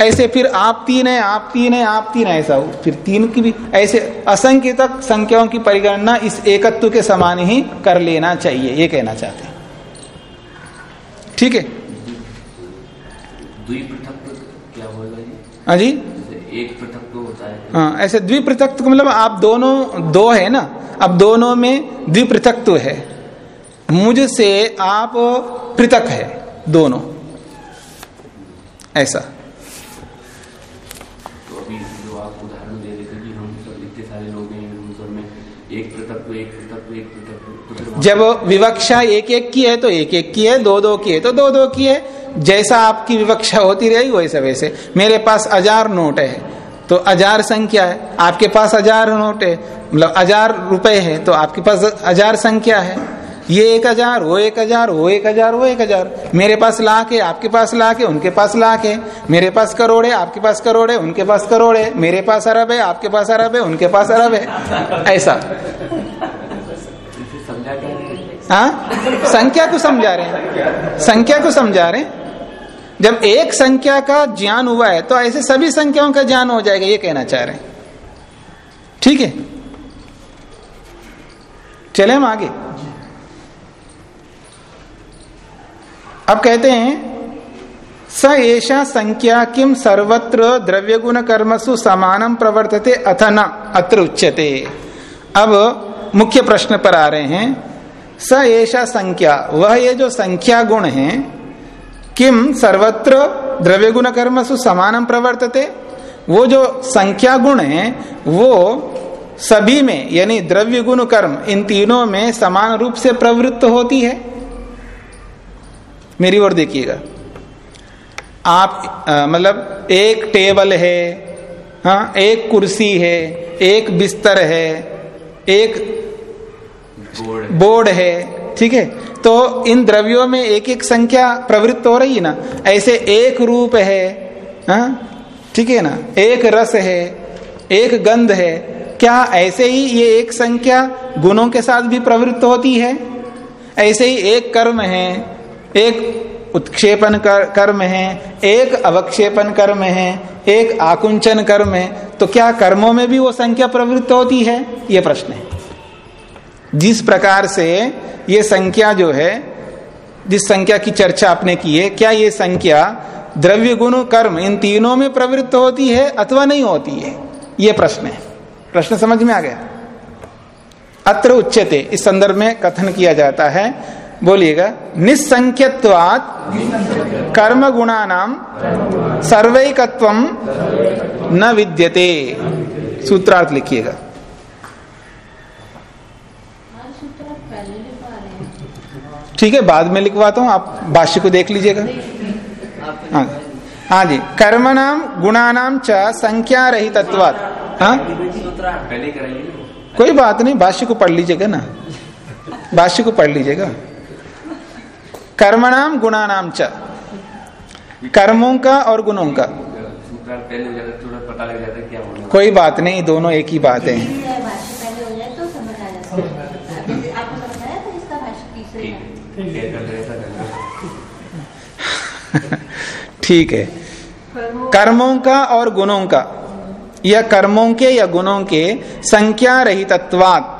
ऐसे फिर आप तीन है आप तीन है आप तीन है ऐसा हो। फिर तीन की भी ऐसे असंख्य तक संख्याओं की परिगणना इस एकत्व के समान ही कर लेना चाहिए ये कहना चाहते हैं। ठीक है? क्या होगा जी हाँ जी? एक पृथक है ऐसे द्विपृथक मतलब आप दोनों दो है ना? अब दोनों में द्विपृथक है। मुझसे आप पृथक है दोनों। ऐसा। तो अभी जो आप उदाहरण दे रहे थे कि हम सब इतने सारे लोग हैं हम सब में एक पृथक एक पृथक एक पृथक जब विवक्षा एक एक की है तो एक एक की है दो दो की है तो दो दो की है। जैसा आपकी विवक्षा होती रहेगी वैसे वैसे मेरे पास हज़ार नोट है। तो हज़ार संख्या है। आपके पास हज़ार नोट है। मतलब हज़ार रुपए है तो आपके पास हज़ार संख्या है। ये एक हज़ार वो एक हज़ार वो एक हज़ार वो एक हज़ार मेरे पास लाख है आपके पास लाख है उनके पास लाख है। मेरे पास करोड़ है आपके पास करोड़ है उनके पास करोड़ है। मेरे पास अरब है आपके पास अरब है उनके पास अरब है। ऐसा। है हाँ? संख्या को समझा रहे हैं। संख्या को समझा रहे हैं। जब एक संख्या का ज्ञान हुआ है तो ऐसे सभी संख्याओं का ज्ञान हो जाएगा, ये कहना चाह रहे हैं। ठीक है? चले हम आगे। अब कहते हैं, स एषा संख्या किम सर्वत्र द्रव्य गुण कर्मसु समानम प्रवर्तते अथ न, अत्र उच्यते। अब मुख्य प्रश्न पर आ रहे हैं, स एषा संख्या, वह ये जो संख्या गुण है किम सर्वत्र द्रव्य गुण कर्मसु समानम प्रवर्तते? वो जो संख्या गुण है वो सभी में यानी द्रव्य गुण कर्म इन तीनों में समान रूप से प्रवृत्त होती है। मेरी ओर देखिएगा। आप मतलब एक टेबल है हाँ एक कुर्सी है एक बिस्तर है एक बोर्ड है ठीक है? तो इन द्रव्यों में एक एक संख्या प्रवृत्त हो रही है ना? ऐसे एक रूप है हाँ? ठीक है ना? एक रस है एक गंध है। क्या ऐसे ही ये एक संख्या गुणों के साथ भी प्रवृत्त होती है? ऐसे ही एक कर्म है एक उत्क्षेपण कर, कर्म है एक अवक्षेपण कर्म है एक आकुंचन कर्म है। तो क्या कर्मों में भी वो संख्या प्रवृत्त होती है? ये प्रश्न है। जिस प्रकार से ये संख्या जो है, जिस संख्या की चर्चा आपने की है, क्या ये संख्या द्रव्य गुण, कर्म, इन तीनों में प्रवृत्त होती है अथवा नहीं होती है? ये प्रश्न है। प्रश्न समझ में आ गया? अत्र उच्चते इस संदर्भ में कथन किया जाता है। बोलिएगा, निसंख्यत्वात कर्म गुणा नाम सर्वैकत्व न विद्यते। सूत्रार्थ लिखिएगा हमारे सूत्र आप पहले लिखवा रहे हैं ठीक है, बाद में लिखवाता हूँ, आप भाष्य को देख लीजिएगा। हाँ हाँ जी। कर्म नाम गुणानाम च संख्या हाँ? पहले कराइए ना कोई बात नहीं, भाष्य को पढ़ लीजिएगा ना। भाष्य को पढ़ लीजिएगा। कर्मणाम गुणानाम च। कर्मों का और गुणों का। हो है कोई बात नहीं, दोनों एक ही बात है। हो है आपको समझ आया था इसका भाष्य तीसरे ठीक है। कर्मों का और गुणों का। या कर्मों के या गुणों के संख्या रहितत्वात,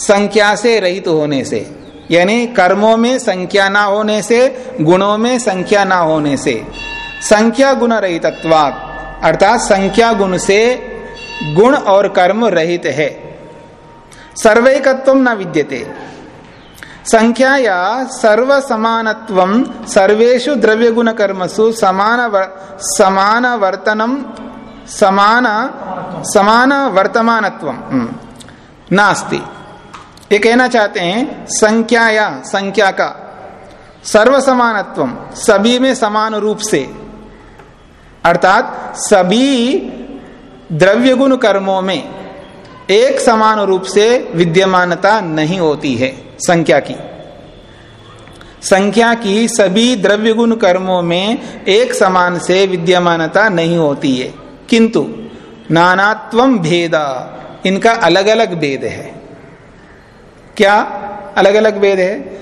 संख्या से रहित होने से। यानी कर्मों में संख्या ना होने से, गुणों में संख्या ना होने से। संख्या गुण रहितत्वात, अर्थात संख्या गुण से गुण और कर्म रहित है। सर्वैकत्व न विद्यते। संख्या या सर्व समानत्व सर्वेशु द्रव्य गुण कर्मसु समान वर, समान वर्तनम समान समान वर्तमानत्व नास्ति। ये कहना चाहते हैं संख्या या संख्या का सर्व समानत्व सभी में समान रूप से। अर्थात सभी द्रव्य गुण कर्मों में एक समान रूप से विद्यमानता नहीं होती है। संख्या की। संख्या की सभी द्रव्य गुण कर्मों में एक समान से विद्यमानता नहीं होती है। किंतु नानात्वम भेदा, इनका अलग अलग भेद है। क्या अलग अलग भेद है?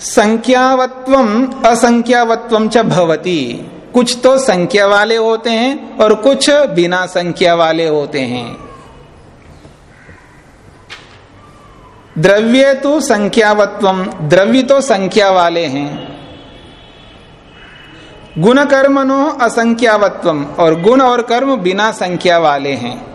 संख्यावत्वम असंख्यावत्वम च भवती। कुछ तो संख्या वाले होते हैं और कुछ बिना संख्या वाले होते हैं। द्रव्य तो संख्यावत्वम, द्रव्य तो संख्या वाले हैं। गुण कर्मनो असंख्यावत्वम, और गुण और कर्म बिना संख्या वाले हैं।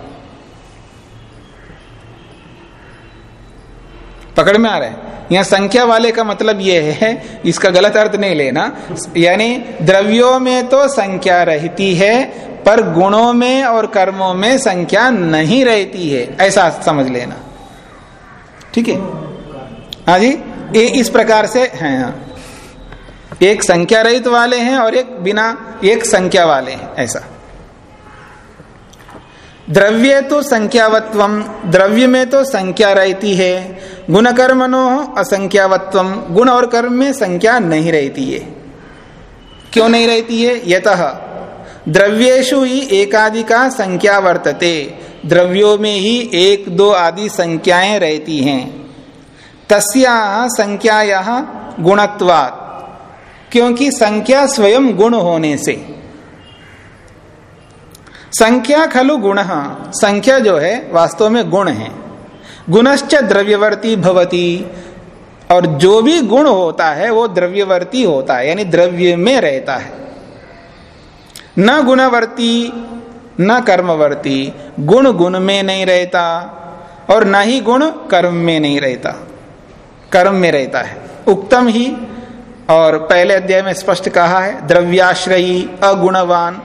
पकड़ में आ रहा है? यहाँ संख्या वाले का मतलब यह है, इसका गलत अर्थ नहीं लेना। यानी द्रव्यों में तो संख्या रहती है, पर गुणों में और कर्मों में संख्या नहीं रहती है। ऐसा समझ लेना। ठीक है? हाँ जी ये इस प्रकार से है हाँ। एक संख्या रहित वाले हैं और एक बिना, एक संख्या वाले हैं, ऐसा। द्रव्य तो संख्यावत्व द्रव्य में तो संख्या रहती है। गुण कर्मनो असंख्यावत्व गुण और कर्म में संख्या नहीं रहती है। क्यों नहीं रहती है? यत द्रव्येशु ही एकाधिका संख्या वर्तते। द्रव्यों में ही एक दो आदि संख्याएँ रहती हैं। तस्या संख्या गुणत्वात्, क्योंकि संख्या स्वयं गुण होने से। संख्या खलु गुण, संख्या जो है, वास्तव में गुण है। गुणश्च द्रव्यवर्ती भवती, और जो भी गुण होता है, वो द्रव्यवर्ती होता है, यानी द्रव्य में रहता है। न गुणवर्ती न कर्मवर्ती, गुण गुण में नहीं रहता और न ही गुण कर्म में नहीं रहता। कर्म में रहता है। उक्तम ही, और पहले अध्याय में स्पष्ट कहा है, द्रव्याश्रयी, अगुणवान,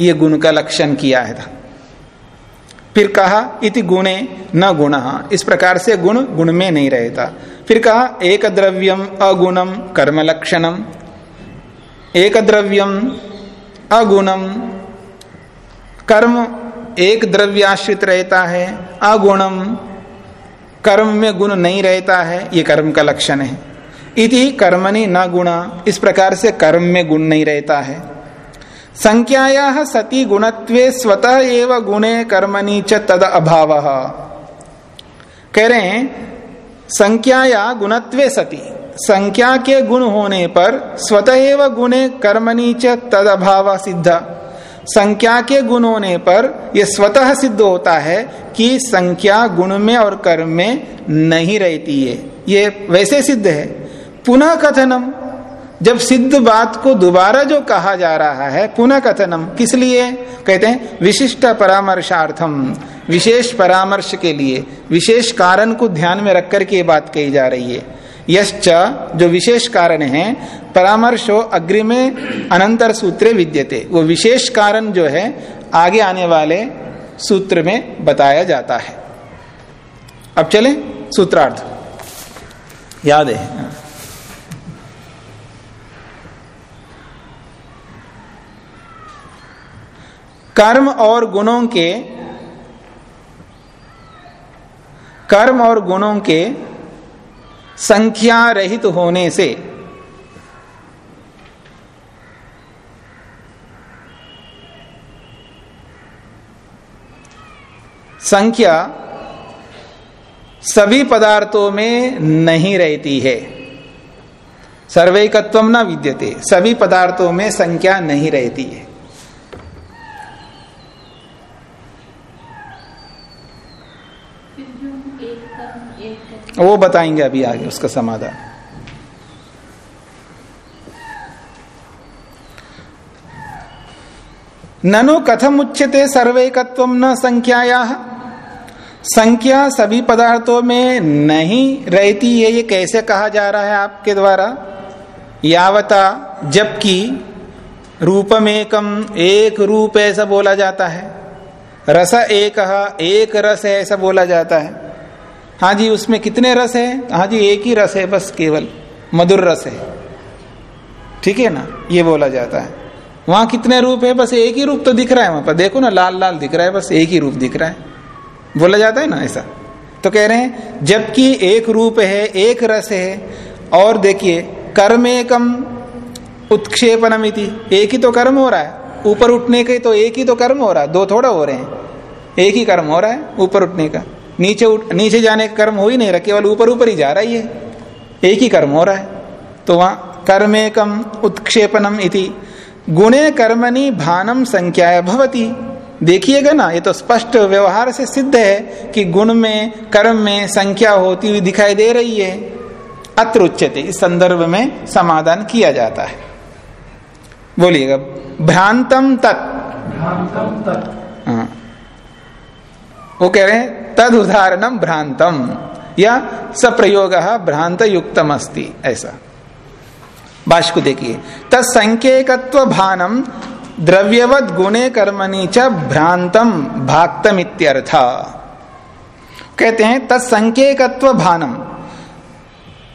ये गुण का लक्षण किया है था। फिर कहा, इति गुणे न गुण, इस प्रकार से गुण गुण में नहीं रहता। फिर कहा एक द्रव्यम अगुणम कर्म लक्षणम एक द्रव्यम अगुणम कर्म एक द्रव्य आश्रित रहता है, अगुणम कर्म में गुण नहीं रहता है, ये कर्म का लक्षण है। इति कर्मणि न गुण, इस प्रकार से कर्म में गुण नहीं रहता है। संख्याया सती गुणत्वे स्वतः एव गुणे कर्मणि च तद अभाव। कह रहे हैं, संख्याया गुणत्वे सती, संख्या के गुण होने पर स्वतः एव गुणे कर्मणि च तद अभाव सिद्ध। संख्या के गुण होने पर यह स्वतः सिद्ध होता है कि संख्या गुण में और कर्म में नहीं रहती है। ये वैसे सिद्ध है। पुनः कथनम। जब सिद्ध बात को दोबारा जो कहा जा रहा है, पुनः कथनम, किस लिए? कहते हैं, विशिष्ट परामर्शार्थम, विशेष परामर्श के लिए, विशेष कारण को ध्यान में रख करके बात कही जा रही है। यश्च जो विशेष कारण है परामर्शो अग्रि में अनंतर सूत्र विद्यते। वो विशेष कारण जो है आगे आने वाले सूत्र में बताया जाता है। अब चले सूत्रार्थ। याद है। कर्म और गुणों के कर्म और गुणों के संख्या रहित होने से संख्या सभी पदार्थों में नहीं रहती है। सर्वेकत्व न विद्यते। सभी पदार्थों में संख्या नहीं रहती है फिर जो एक कर्म एक कर्म वो बताएँगे अभी आगे उसका समाधान। ननु कथम उच्यते सर्वैकत्व न संख्याया। संख्या सभी पदार्थों में नहीं रहती है ये कैसे कहा जा रहा है आपके द्वारा? यावता, जबकि रूपमेकम एक रूप ऐसा बोला जाता है। रस एक एक रस ऐसा बोला जाता है। हाँ जी, उसमें कितने रस है? हाँ जी, एक ही रस है, बस केवल मधुर रस है। ठीक है ना? ये बोला जाता है। वहाँ कितने रूप है? बस एक ही रूप तो दिख रहा है वहाँ पर। देखो ना, लाल लाल दिख रहा है, बस एक ही रूप दिख रहा है। बोला जाता है ना ऐसा? तो कह रहे हैं, जबकि एक रूप है, एक रस है, और देखिए कर्म एकम उत्क्षेपणम एक ही तो कर्म हो रहा है। ऊपर उठने के तो एक ही तो कर्म हो रहा है। दो थोड़ा हो रहे हैं। एक ही कर्म हो रहा है, ऊपर उठने का। नीचे उठ नीचे जाने का कर्म हो ही नहीं रहा केवल ऊपर ऊपर ही जा रहा है ये एक ही कर्म हो रहा है। तो वहाँ कर्मेकम उत्क्षेपणम इति। गुणे कर्मणि भानम संख्या भवती। देखिएगा ना ये तो स्पष्ट व्यवहार से सिद्ध है कि गुण में कर्म में संख्या होती हुई दिखाई दे रही है। अत्र उच्चते इस संदर्भ में समाधान किया जाता है। बोलिएगा भ्रांतम तत्। भ्रांतम तत्। हाँ। वो कह रहे हैं तद उदाहरणम भ्रांतम। या, सप्रयोग भ्रांत युक्तम ऐसा। भाष को देखिए। तत्संकेकत्व भानम द्रव्यवत गुणे कर्मणि च भ्रांतम भाक्तम इत्यर्थ कहते हैं तत्संकेकत्व भानम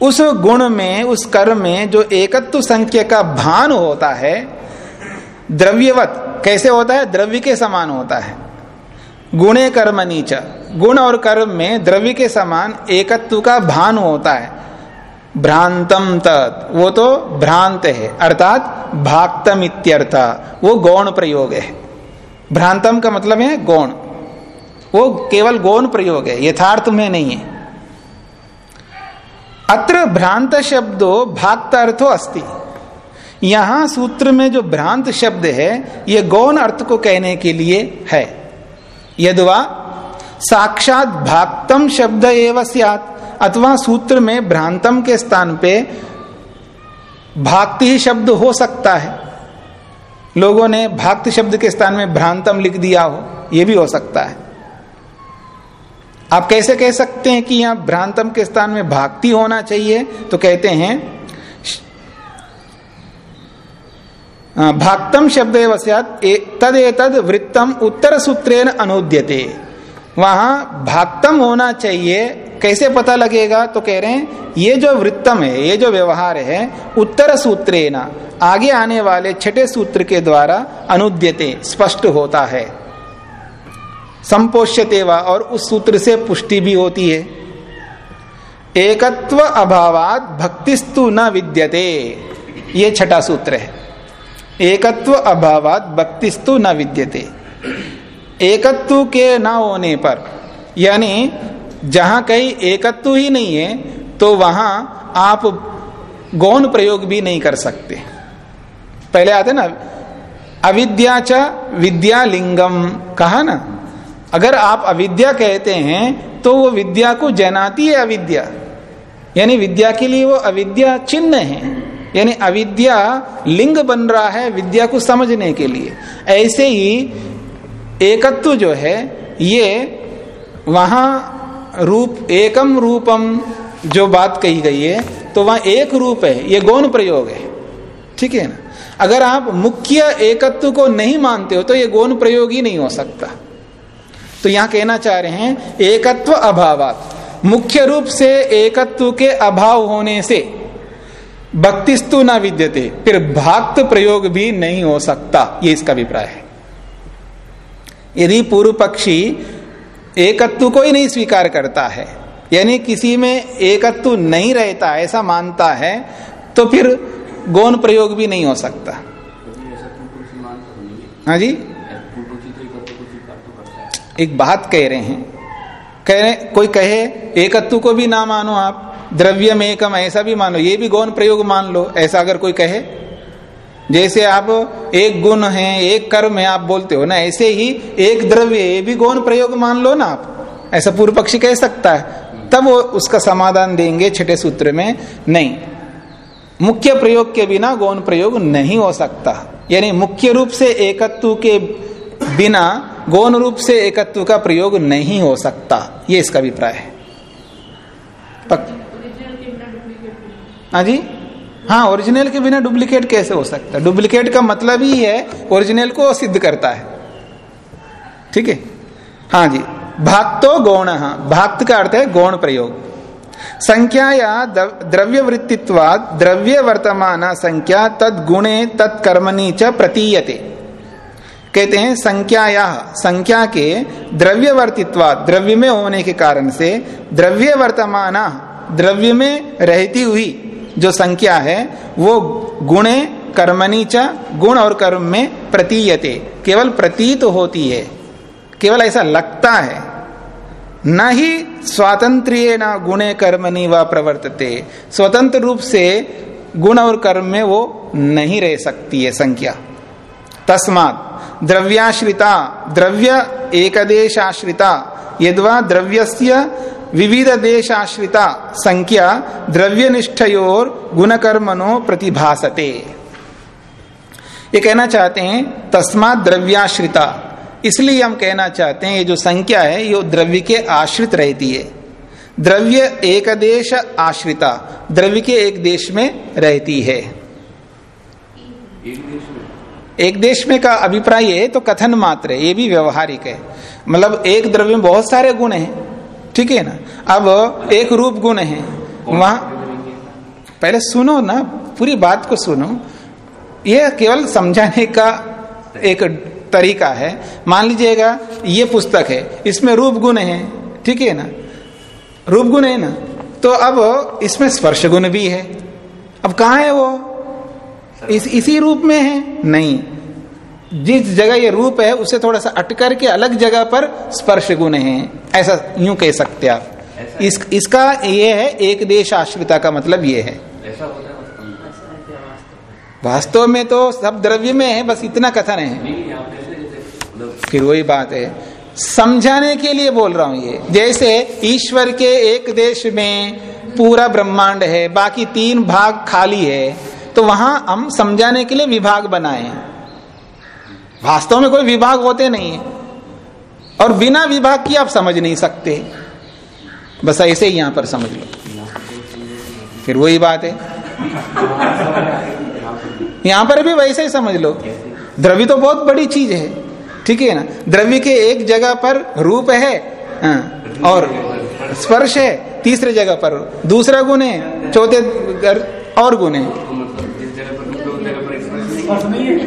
उस गुण में, उस कर्म में जो एकत्व संख्या का भान होता है, द्रव्यवत कैसे होता है? द्रव्य के समान होता है। गुणे कर्म नीच। गुण और कर्म में द्रव्य के समान एकत्व का भान होता है। भ्रांतम तत्, वो तो भ्रांत है, अर्थात भाक्तम इत्यर्थ, वो गौण प्रयोग है। भ्रांतम का मतलब है गौण। वो केवल गौण प्रयोग है, यथार्थ में नहीं है। अत्र भ्रांत शब्दो भाक्त अर्थो अस्ति। यहाँ सूत्र में जो भ्रांत शब्द है, ये गौण अर्थ को कहने के लिए है। यदवा, साक्षात भाक्तम शब्द एवं सियात, अथवा सूत्र में भ्रांतम के स्थान पे भाक्ति ही शब्द हो सकता है। लोगों ने भाक्त शब्द के स्थान में भ्रांतम लिख दिया हो यह भी हो सकता है। आप कैसे कह सकते हैं कि यहाँ भ्रांतम के स्थान में भाक्ति होना चाहिए? तो कहते हैं भाक्तम शब्द तद तद वृत्तम उत्तर सूत्रेण अनुद्यते। वहाँ भाक्तम होना चाहिए, कैसे पता लगेगा? तो कह रहे हैं, ये जो वृत्तम है, ये जो व्यवहार है उत्तर सूत्रे न आगे आने वाले छठे सूत्र के द्वारा अनुद्यते, स्पष्ट होता है। संपोष्यतेवा और उस सूत्र से पुष्टि भी होती है। एकत्व अभावात भक्तिस्तु न विद्यते, ये छठा सूत्र है। एकत्व अभावात भक्तिस्तु न विद्यते। एकत्व के न होने पर, यानी जहाँ कहीं एकत्व ही नहीं है तो वहाँ आप गौण प्रयोग भी नहीं कर सकते। पहले आते ना, अविद्या च विद्या लिंगम कहा ना? अगर आप अविद्या कहते हैं तो वो विद्या को जनाती है अविद्या। यानी विद्या के लिए वो अविद्या चिन्ह है। यानी अविद्या लिंग बन रहा है विद्या को समझने के लिए। ऐसे ही एकत्व जो है, ये वहाँ रूप, एकम रूपम जो बात कही गई है तो वहाँ एक रूप है, ये गौण प्रयोग है। ठीक है ना? अगर आप मुख्य एकत्व को नहीं मानते हो तो ये गौण प्रयोग ही नहीं हो सकता। तो यहाँ कहना चाह रहे हैं, एकत्व अभावात। मुख्य रूप से एकत्व के अभाव होने से भक्तिस्तु ना विद्यते, फिर भक्त प्रयोग भी नहीं हो सकता। ये इसका अभिप्राय है। यदि पूर्व पक्षी एकत्व को ही नहीं स्वीकार करता है, यानी किसी में एकत्व नहीं रहता, ऐसा मानता है तो फिर गौण प्रयोग भी नहीं हो सकता। हाँ जी? एक बात कह रहे हैं। कह रहे कोई कहे, एकत्व को भी ना मानो आप। द्रव्य में एकम ऐसा भी मान लो, ये भी गौण प्रयोग मान लो, ऐसा अगर कोई कहे। जैसे आप एक गुण है, एक कर्म है, आप बोलते हो ना, ऐसे ही एक द्रव्य, ये भी गौण प्रयोग मान लो ना आप। ऐसा पूर्व पक्षी कह सकता है। तब वो उसका समाधान देंगे छठे सूत्र में, नहीं। मुख्य प्रयोग के बिना गौण प्रयोग नहीं हो सकता। यानी मुख्य रूप से एकत्व के बिना गौण रूप से एकत्व का प्रयोग नहीं हो सकता। ये इसका अभिप्राय है। हाँ जी? हाँ ओरिजिनल के बिना डुप्लीकेट कैसे हो सकता है? डुप्लीकेट का मतलब ही है ओरिजिनल को सिद्ध करता है। ठीक है? हाँ जी। भाक्तो गौण, भाक्त का अर्थ है गौण प्रयोग। संख्या या द्रव्य वृत्तित्वाद द्रव्य वर्तमान संख्या तद गुणे तत्कर्मणी च प्रतीयते। कहते हैं संख्या या संख्या के द्रव्य वर्तित्वाद द्रव्य में होने के कारण से द्रव्य वर्तमान द्रव्य में रहती हुई जो संख्या है, वो गुणे कर्मणी च गुण और कर्म में प्रतीयते। केवल प्रतीत तो होती है। केवल ऐसा लगता है। न ही स्वातंत्र्य न गुणे कर्मणि व प्रवर्तते। स्वतंत्र रूप से गुण और कर्म में वो नहीं रह सकती है संख्या। तस्मात द्रव्याश्रिता, द्रव्य एकदेशाश्रिता, यदवा द्रव्यस्य विविध देशाश्रिता संख्या द्रव्य निष्ठयोर गुणकर्मनो प्रतिभासते। ये कहना चाहते हैं, तस्मात द्रव्याश्रिता। इसलिए हम कहना चाहते हैं, ये जो संख्या है, ये द्रव्य के आश्रित रहती है। द्रव्य एक देश आश्रिता, द्रव्य के एक देश में रहती है। देश एक देश में का अभिप्राय है तो कथन मात्र है, ये भी व्यवहारिक है। मतलब एक द्रव्य में बहुत सारे गुण हैं। ठीक है ना? अब एक रूप गुण है। वहाँ पहले सुनो ना पूरी बात को सुनो। यह केवल समझाने का एक तरीका है। मान लीजिएगा ये पुस्तक है इसमें रूप गुण है ठीक है ना? रूप गुण है ना? तो अब इसमें स्पर्श गुण भी है। अब कहा है वो? इस इसी रूप में है? नहीं। जिस जगह ये रूप है उसे थोड़ा सा अटकर के अलग जगह पर स्पर्श गुण है। ऐसा यूँ कह सकते आप। इस इसका ये है एक देश आश्रिता का मतलब ये है। ऐसा होता है वास्तव में? तो सब द्रव्य में है बस इतना कथन है। नहीं यहाँ पे ऐसे जैसे मतलब फिर वही बात है। समझाने के लिए बोल रहा हूँ ये। जैसे ईश्वर के एक देश में पूरा ब्रह्मांड है बाकी तीन भाग खाली है तो वहाँ हम समझाने के लिए विभाग बनाए हैं। वास्तव में कोई विभाग होते नहीं है। और बिना विभाग की आप समझ नहीं सकते। बस ऐसे ही यहाँ पर समझ लो। फिर वही बात है। यहाँ पर भी वैसे ही समझ लो। द्रव्य तो बहुत बड़ी चीज़ है। ठीक है ना? द्रव्य के एक जगह पर रूप है हाँ, और स्पर्श है तीसरे जगह पर। दूसरा गुण है चौथे और गुण है तो मतलब जिस जगह पर रूप है उस जगह पर एक्सप्रेस नहीं स्पर्श नहीं है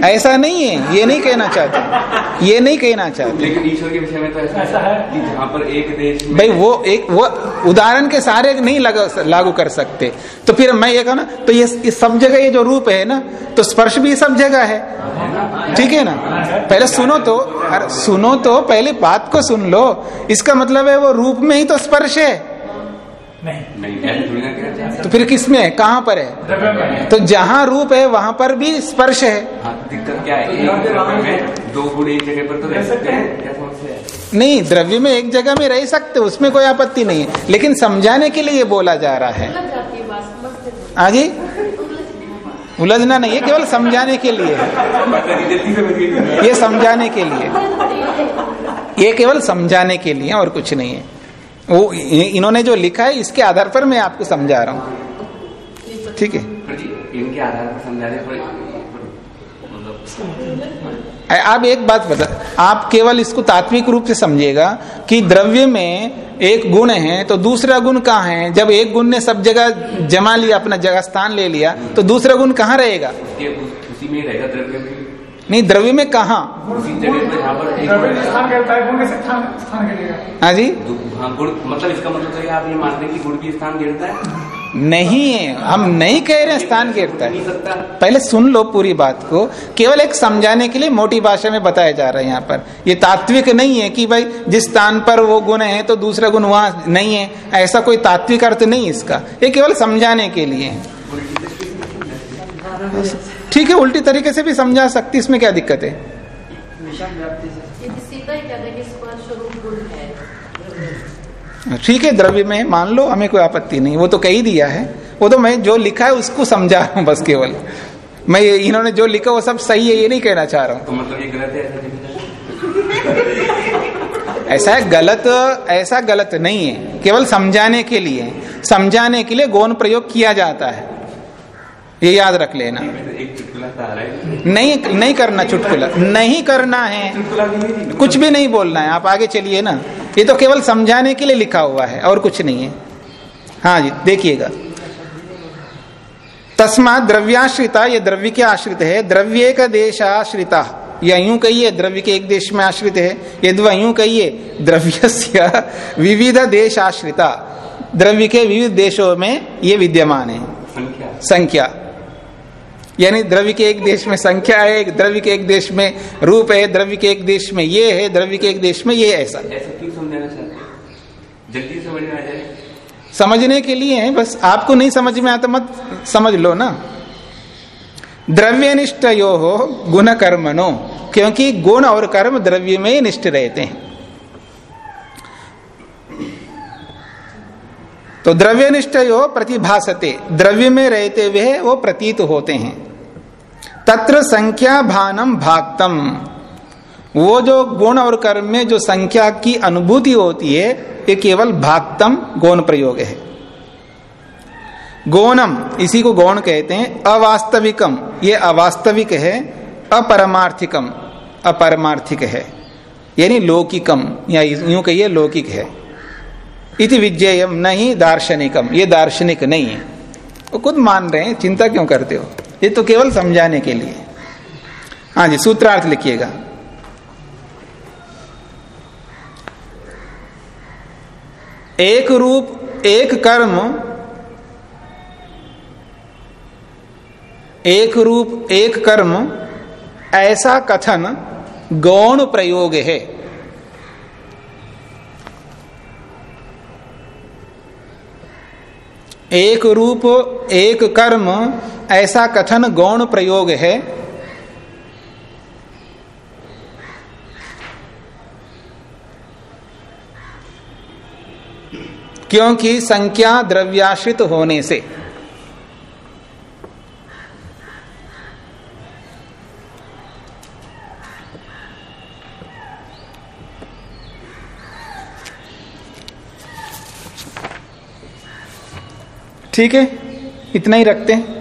ऐसा नहीं है ये नहीं कहना चाहते। ये नहीं कहना चाहते। लेकिन ईश्वर के विषय में तो ऐसा ऐसा है। कि जहाँ पर एक देश में भाई वो एक वो उदाहरण के सारे नहीं लगा लागू कर सकते। तो फिर मैं ये कहूँ ना तो ये इस सब जगह ये जो रूप है ना तो स्पर्श भी सब जगह है। ठीक है ना? पहले सुनो तो अरे सुनो तो पहले बात को सुन लो। इसका मतलब है वो रूप में ही तो स्पर्श है। नहीं। तो फिर किसमें है? कहाँ पर है। तो जहाँ रूप है वहाँ पर भी स्पर्श है। हाँ दिक्कत क्या है? एक द्रव्य में दो गुण एक जगह पर तो रह सकते हैं। नहीं द्रव्य में एक जगह में रह सकते उसमें कोई आपत्ति नहीं है। लेकिन समझाने के लिए ये बोला जा रहा है। है। आगे है। उलझना नहीं है केवल समझाने के लिए ये समझाने के लिए। ये केवल समझाने के लिए और कुछ नहीं है। वो इन्होंने जो लिखा है इसके आधार पर मैं आपको समझा रहा हूँ। ठीक है? इनके आधार पर समझा रहे पर आप एक बात बता आप केवल इसको तात्विक रूप से समझिएगा कि द्रव्य में एक गुण है तो दूसरा गुण कहाँ है? जब एक गुण ने सब जगह जमा लिया अपना जगह स्थान ले लिया तो दूसरा गुण कहाँ रहेगा? उसी में रहेगा द्रव्य में। नहीं द्रव्य में कहा? हाँ। जी? हाँ मतलब इसका मतलब तो आप ये मानते हैं कि गुण की स्थान गिरता है? नहीं है हम नहीं कह रहे स्थान गिरता है। पहले सुन लो पूरी बात को केवल एक समझाने के लिए मोटी भाषा में बताया जा रहा है यहाँ पर। ये तात्विक नहीं है कि भाई जिस स्थान पर वो गुण है तो दूसरा गुण वहाँ नहीं है। ऐसा कोई तात्विक अर्थ नहीं इसका। ये केवल समझाने के लिए है। ठीक है उल्टी तरीके से भी समझा सकती इसमें क्या दिक्कत है? ही हैं है ठीक है द्रव्य में मान लो हमें कोई आपत्ति नहीं वो तो कही दिया है। वो तो मैं जो लिखा है उसको समझा रहा हूँ बस केवल। मैं ये- इन्होंने जो लिखा वो सब सही है ये नहीं कहना चाह रहा हूँ। तो मतलब ये गलत है ऐसा गलत ऐसा गलत नहीं है। केवल समझाने के लिए समझाने के लिए गौन प्रयोग किया जाता है। ये याद रख लेना। नहीं नहीं करना चुटकुला। नहीं करना है। कुछ भी नहीं बोलना है। आप आगे चलिए ना। ये तो केवल समझाने के लिए लिखा हुआ है और कुछ नहीं है। हाँ जी देखिएगा। तस्मा द्रव्याश्रिता ये द्रव्य के आश्रित है। द्रव्य का देश आश्रिता। या यूँ कहिए द्रव्य के एक देश में आश्रित है। यदि वह यूँ कहिए द्रव्य विविध देश आश्रिता। द्रव्य के विविध देशों में ये विद्यमान है। संख्या। संख्या। यानी द्रव्य के एक देश में संख्या है द्रव्य के एक देश में रूप है द्रव्य के एक देश में ये है द्रव्य के एक देश में ये ऐसा। ऐसा क्यों समझाना चाहते जल्दी समझ में आ जाए। समझने के लिए है बस आपको नहीं समझ में आता मत समझ लो ना। द्रव्य निष्ठ यो हो गुण कर्मनो क्योंकि गुण और कर्म द्रव्य में ही निष्ठ रहते हैं। तो द्रव्य निष्ठ यो प्रतिभासते द्रव्य में रहते हुए वो प्रतीत होते हैं। तत्र संख्या भानम भागतम वो जो गुण और कर्म में जो संख्या की अनुभूति होती है, ये केवल भागतम गौण प्रयोग है। गौणम, इसी को गौण कहते हैं। अवास्तविकम, ये अवास्तविक है, अपरमार्थिकम, अपरमार्थिक है। यानी लौकिकम, या यूँ कहिए लौकिक है। इति विज्ञेयम नहीं दार्शनिकम ये दार्शनिक नहीं है। वो खुद मान रहे हैं, चिंता क्यों करते हो? ये तो केवल समझाने के लिए। हाँ जी, सूत्रार्थ लिखिएगा। एक रूप, एक कर्म, एक रूप, एक कर्म, ऐसा कथन गौण प्रयोग है। एक रूप एक कर्म ऐसा कथन गौण प्रयोग है। क्योंकि संख्या द्रव्याश्रित होने से। ठीक है? इतना ही रखते हैं।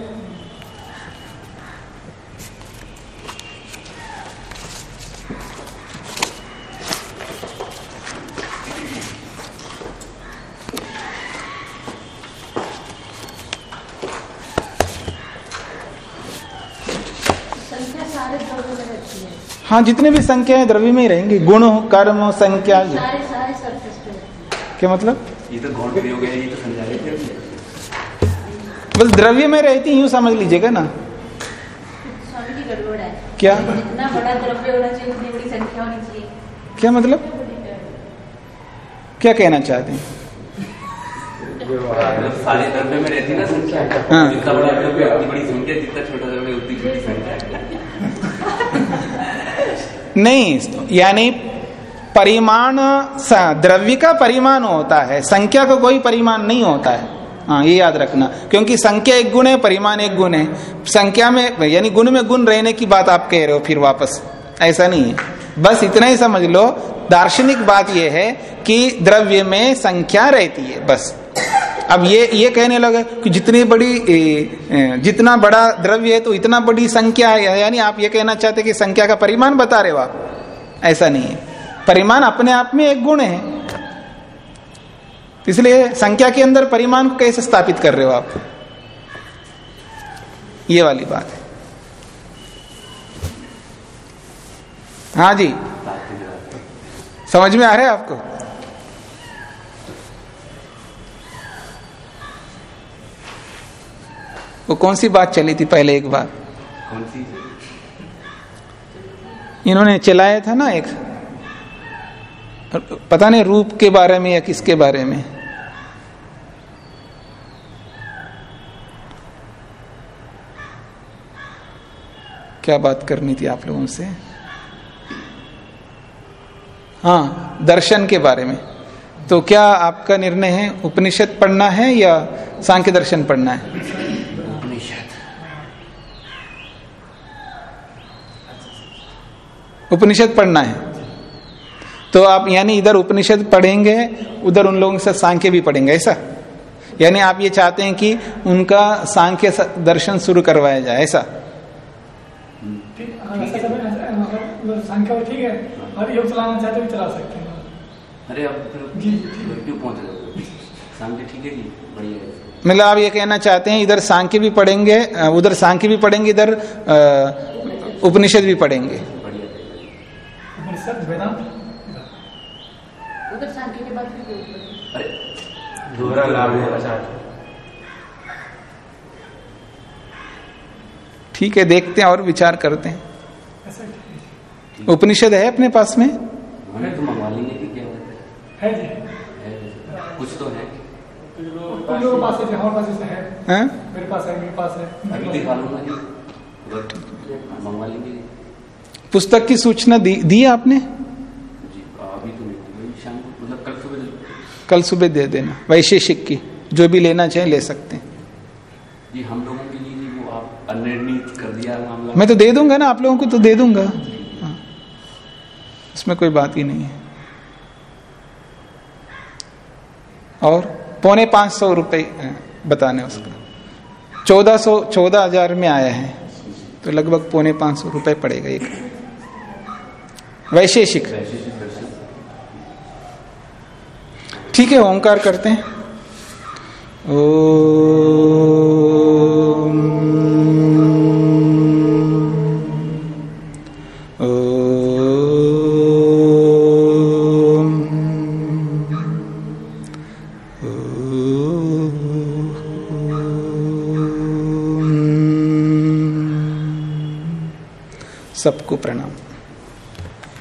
संख्या सारे द्रव्य में रहती है। हाँ जितने भी संख्या है द्रव्य में ही रहेंगी। गुण कर्म संख्या सारे सारे है। क्या मतलब? ये तो गौण प्रयोग है ये तो समझा रहे थे अभी। बस द्रव्य में रहती यूँ समझ लीजिएगा ना। स्वामी जी गड़बड़ है। क्या? जितना बड़ा द्रव्य होना चाहिए उतनी बड़ी संख्या होनी चाहिए। क्या मतलब? क्या कहना चाहते हैं? सारे द्रव्य में रहती ना संख्या हाँ। जितना बड़ा द्रव्य उतनी बड़ी संख्या जितना छोटा द्रव्य उतनी छोटी संख्या। नहीं यानी परिमाण द्रव्य का परिमाण होता है संख्या का को कोई परिमाण नहीं होता है। हाँ ये याद रखना। क्योंकि संख्या एक गुण है परिमाण एक गुण है। संख्या में यानी गुण में गुण रहने की बात आप कह रहे हो फिर वापस। ऐसा नहीं है। बस इतना ही समझ लो। दार्शनिक बात यह है कि द्रव्य में संख्या रहती है बस। अब ये ये कहने लगे कि जितनी बड़ी ए, जितना बड़ा द्रव्य है तो इतना बड़ी संख्या है। यानी आप ये कहना चाहते कि संख्या का परिमाण बता रहे हो आप? ऐसा नहीं है। परिमाण अपने आप में एक गुण है। इसलिए संख्या के अंदर परिमाण को कैसे स्थापित कर रहे हो आप? ये वाली बात है। हाँ जी। समझ में आ रहा है आपको? वो कौन सी बात चली थी पहले एक बार? इन्होंने चलाया था ना एक? पता नहीं रूप के बारे में या किसके बारे में। क्या बात करनी थी आप लोगों से? हाँ दर्शन के बारे में। तो क्या आपका निर्णय है उपनिषद पढ़ना है या सांख्य दर्शन पढ़ना है? उपनिषद। उपनिषद पढ़ना है। तो आप यानी इधर उपनिषद पढ़ेंगे उधर उन लोगों से सांख्य भी पढ़ेंगे ऐसा? यानी आप ये चाहते हैं कि उनका सांख्य दर्शन शुरू करवाया जाए ऐसा ठीक अगर ऐसा सब ऐसा- मतलब संख्या ठीक है। और योग चलाना चाहते भी चला सकते हैं। अरे अब जी। क्यों पहुँच रहे हो? सामने ठीक है जी बढ़िया है। मतलब आप ये कहना चाहते हैं इधर सांख्य भी पढ़ेंगे उधर सांख्य भी पढ़ेंगे इधर उपनिषद भी पढ़ेंगे। है सांख्य ठीक है देखते हैं और विचार करते हैं। उपनिषद है अपने पास में? तो है है है कुछ तो है। कुछ लोगों के पास है हमारे पास जैसे है। हैं? मेरे पास है मेरे पास है। अभी मेरे दिखा पास लूँगा जी। अगर मंगवा लेंगे जी। पुस्तक की सूचना दी, दी आपने? तो मतलब कल सुबह दे देना वैशेषिक की जो भी लेना चाहे ले सकते हैं। ये हम लोगों के लिए वो आप अनिर्णित कर दिया मामला। मैं तो दे दूँगा ना आप लोगों को तो दे दूँगा। इसमें कोई बात ही नहीं है। और पौने पाँच सौ रुपये बताने उसका। चौदह सौ, चौदह हज़ार में आया है तो लगभग पौने पाँच सौ रुपये पड़ेगा एक। वैशेषिक। ठीक है, ओंकार करते हैं। ओम। सबको प्रणाम।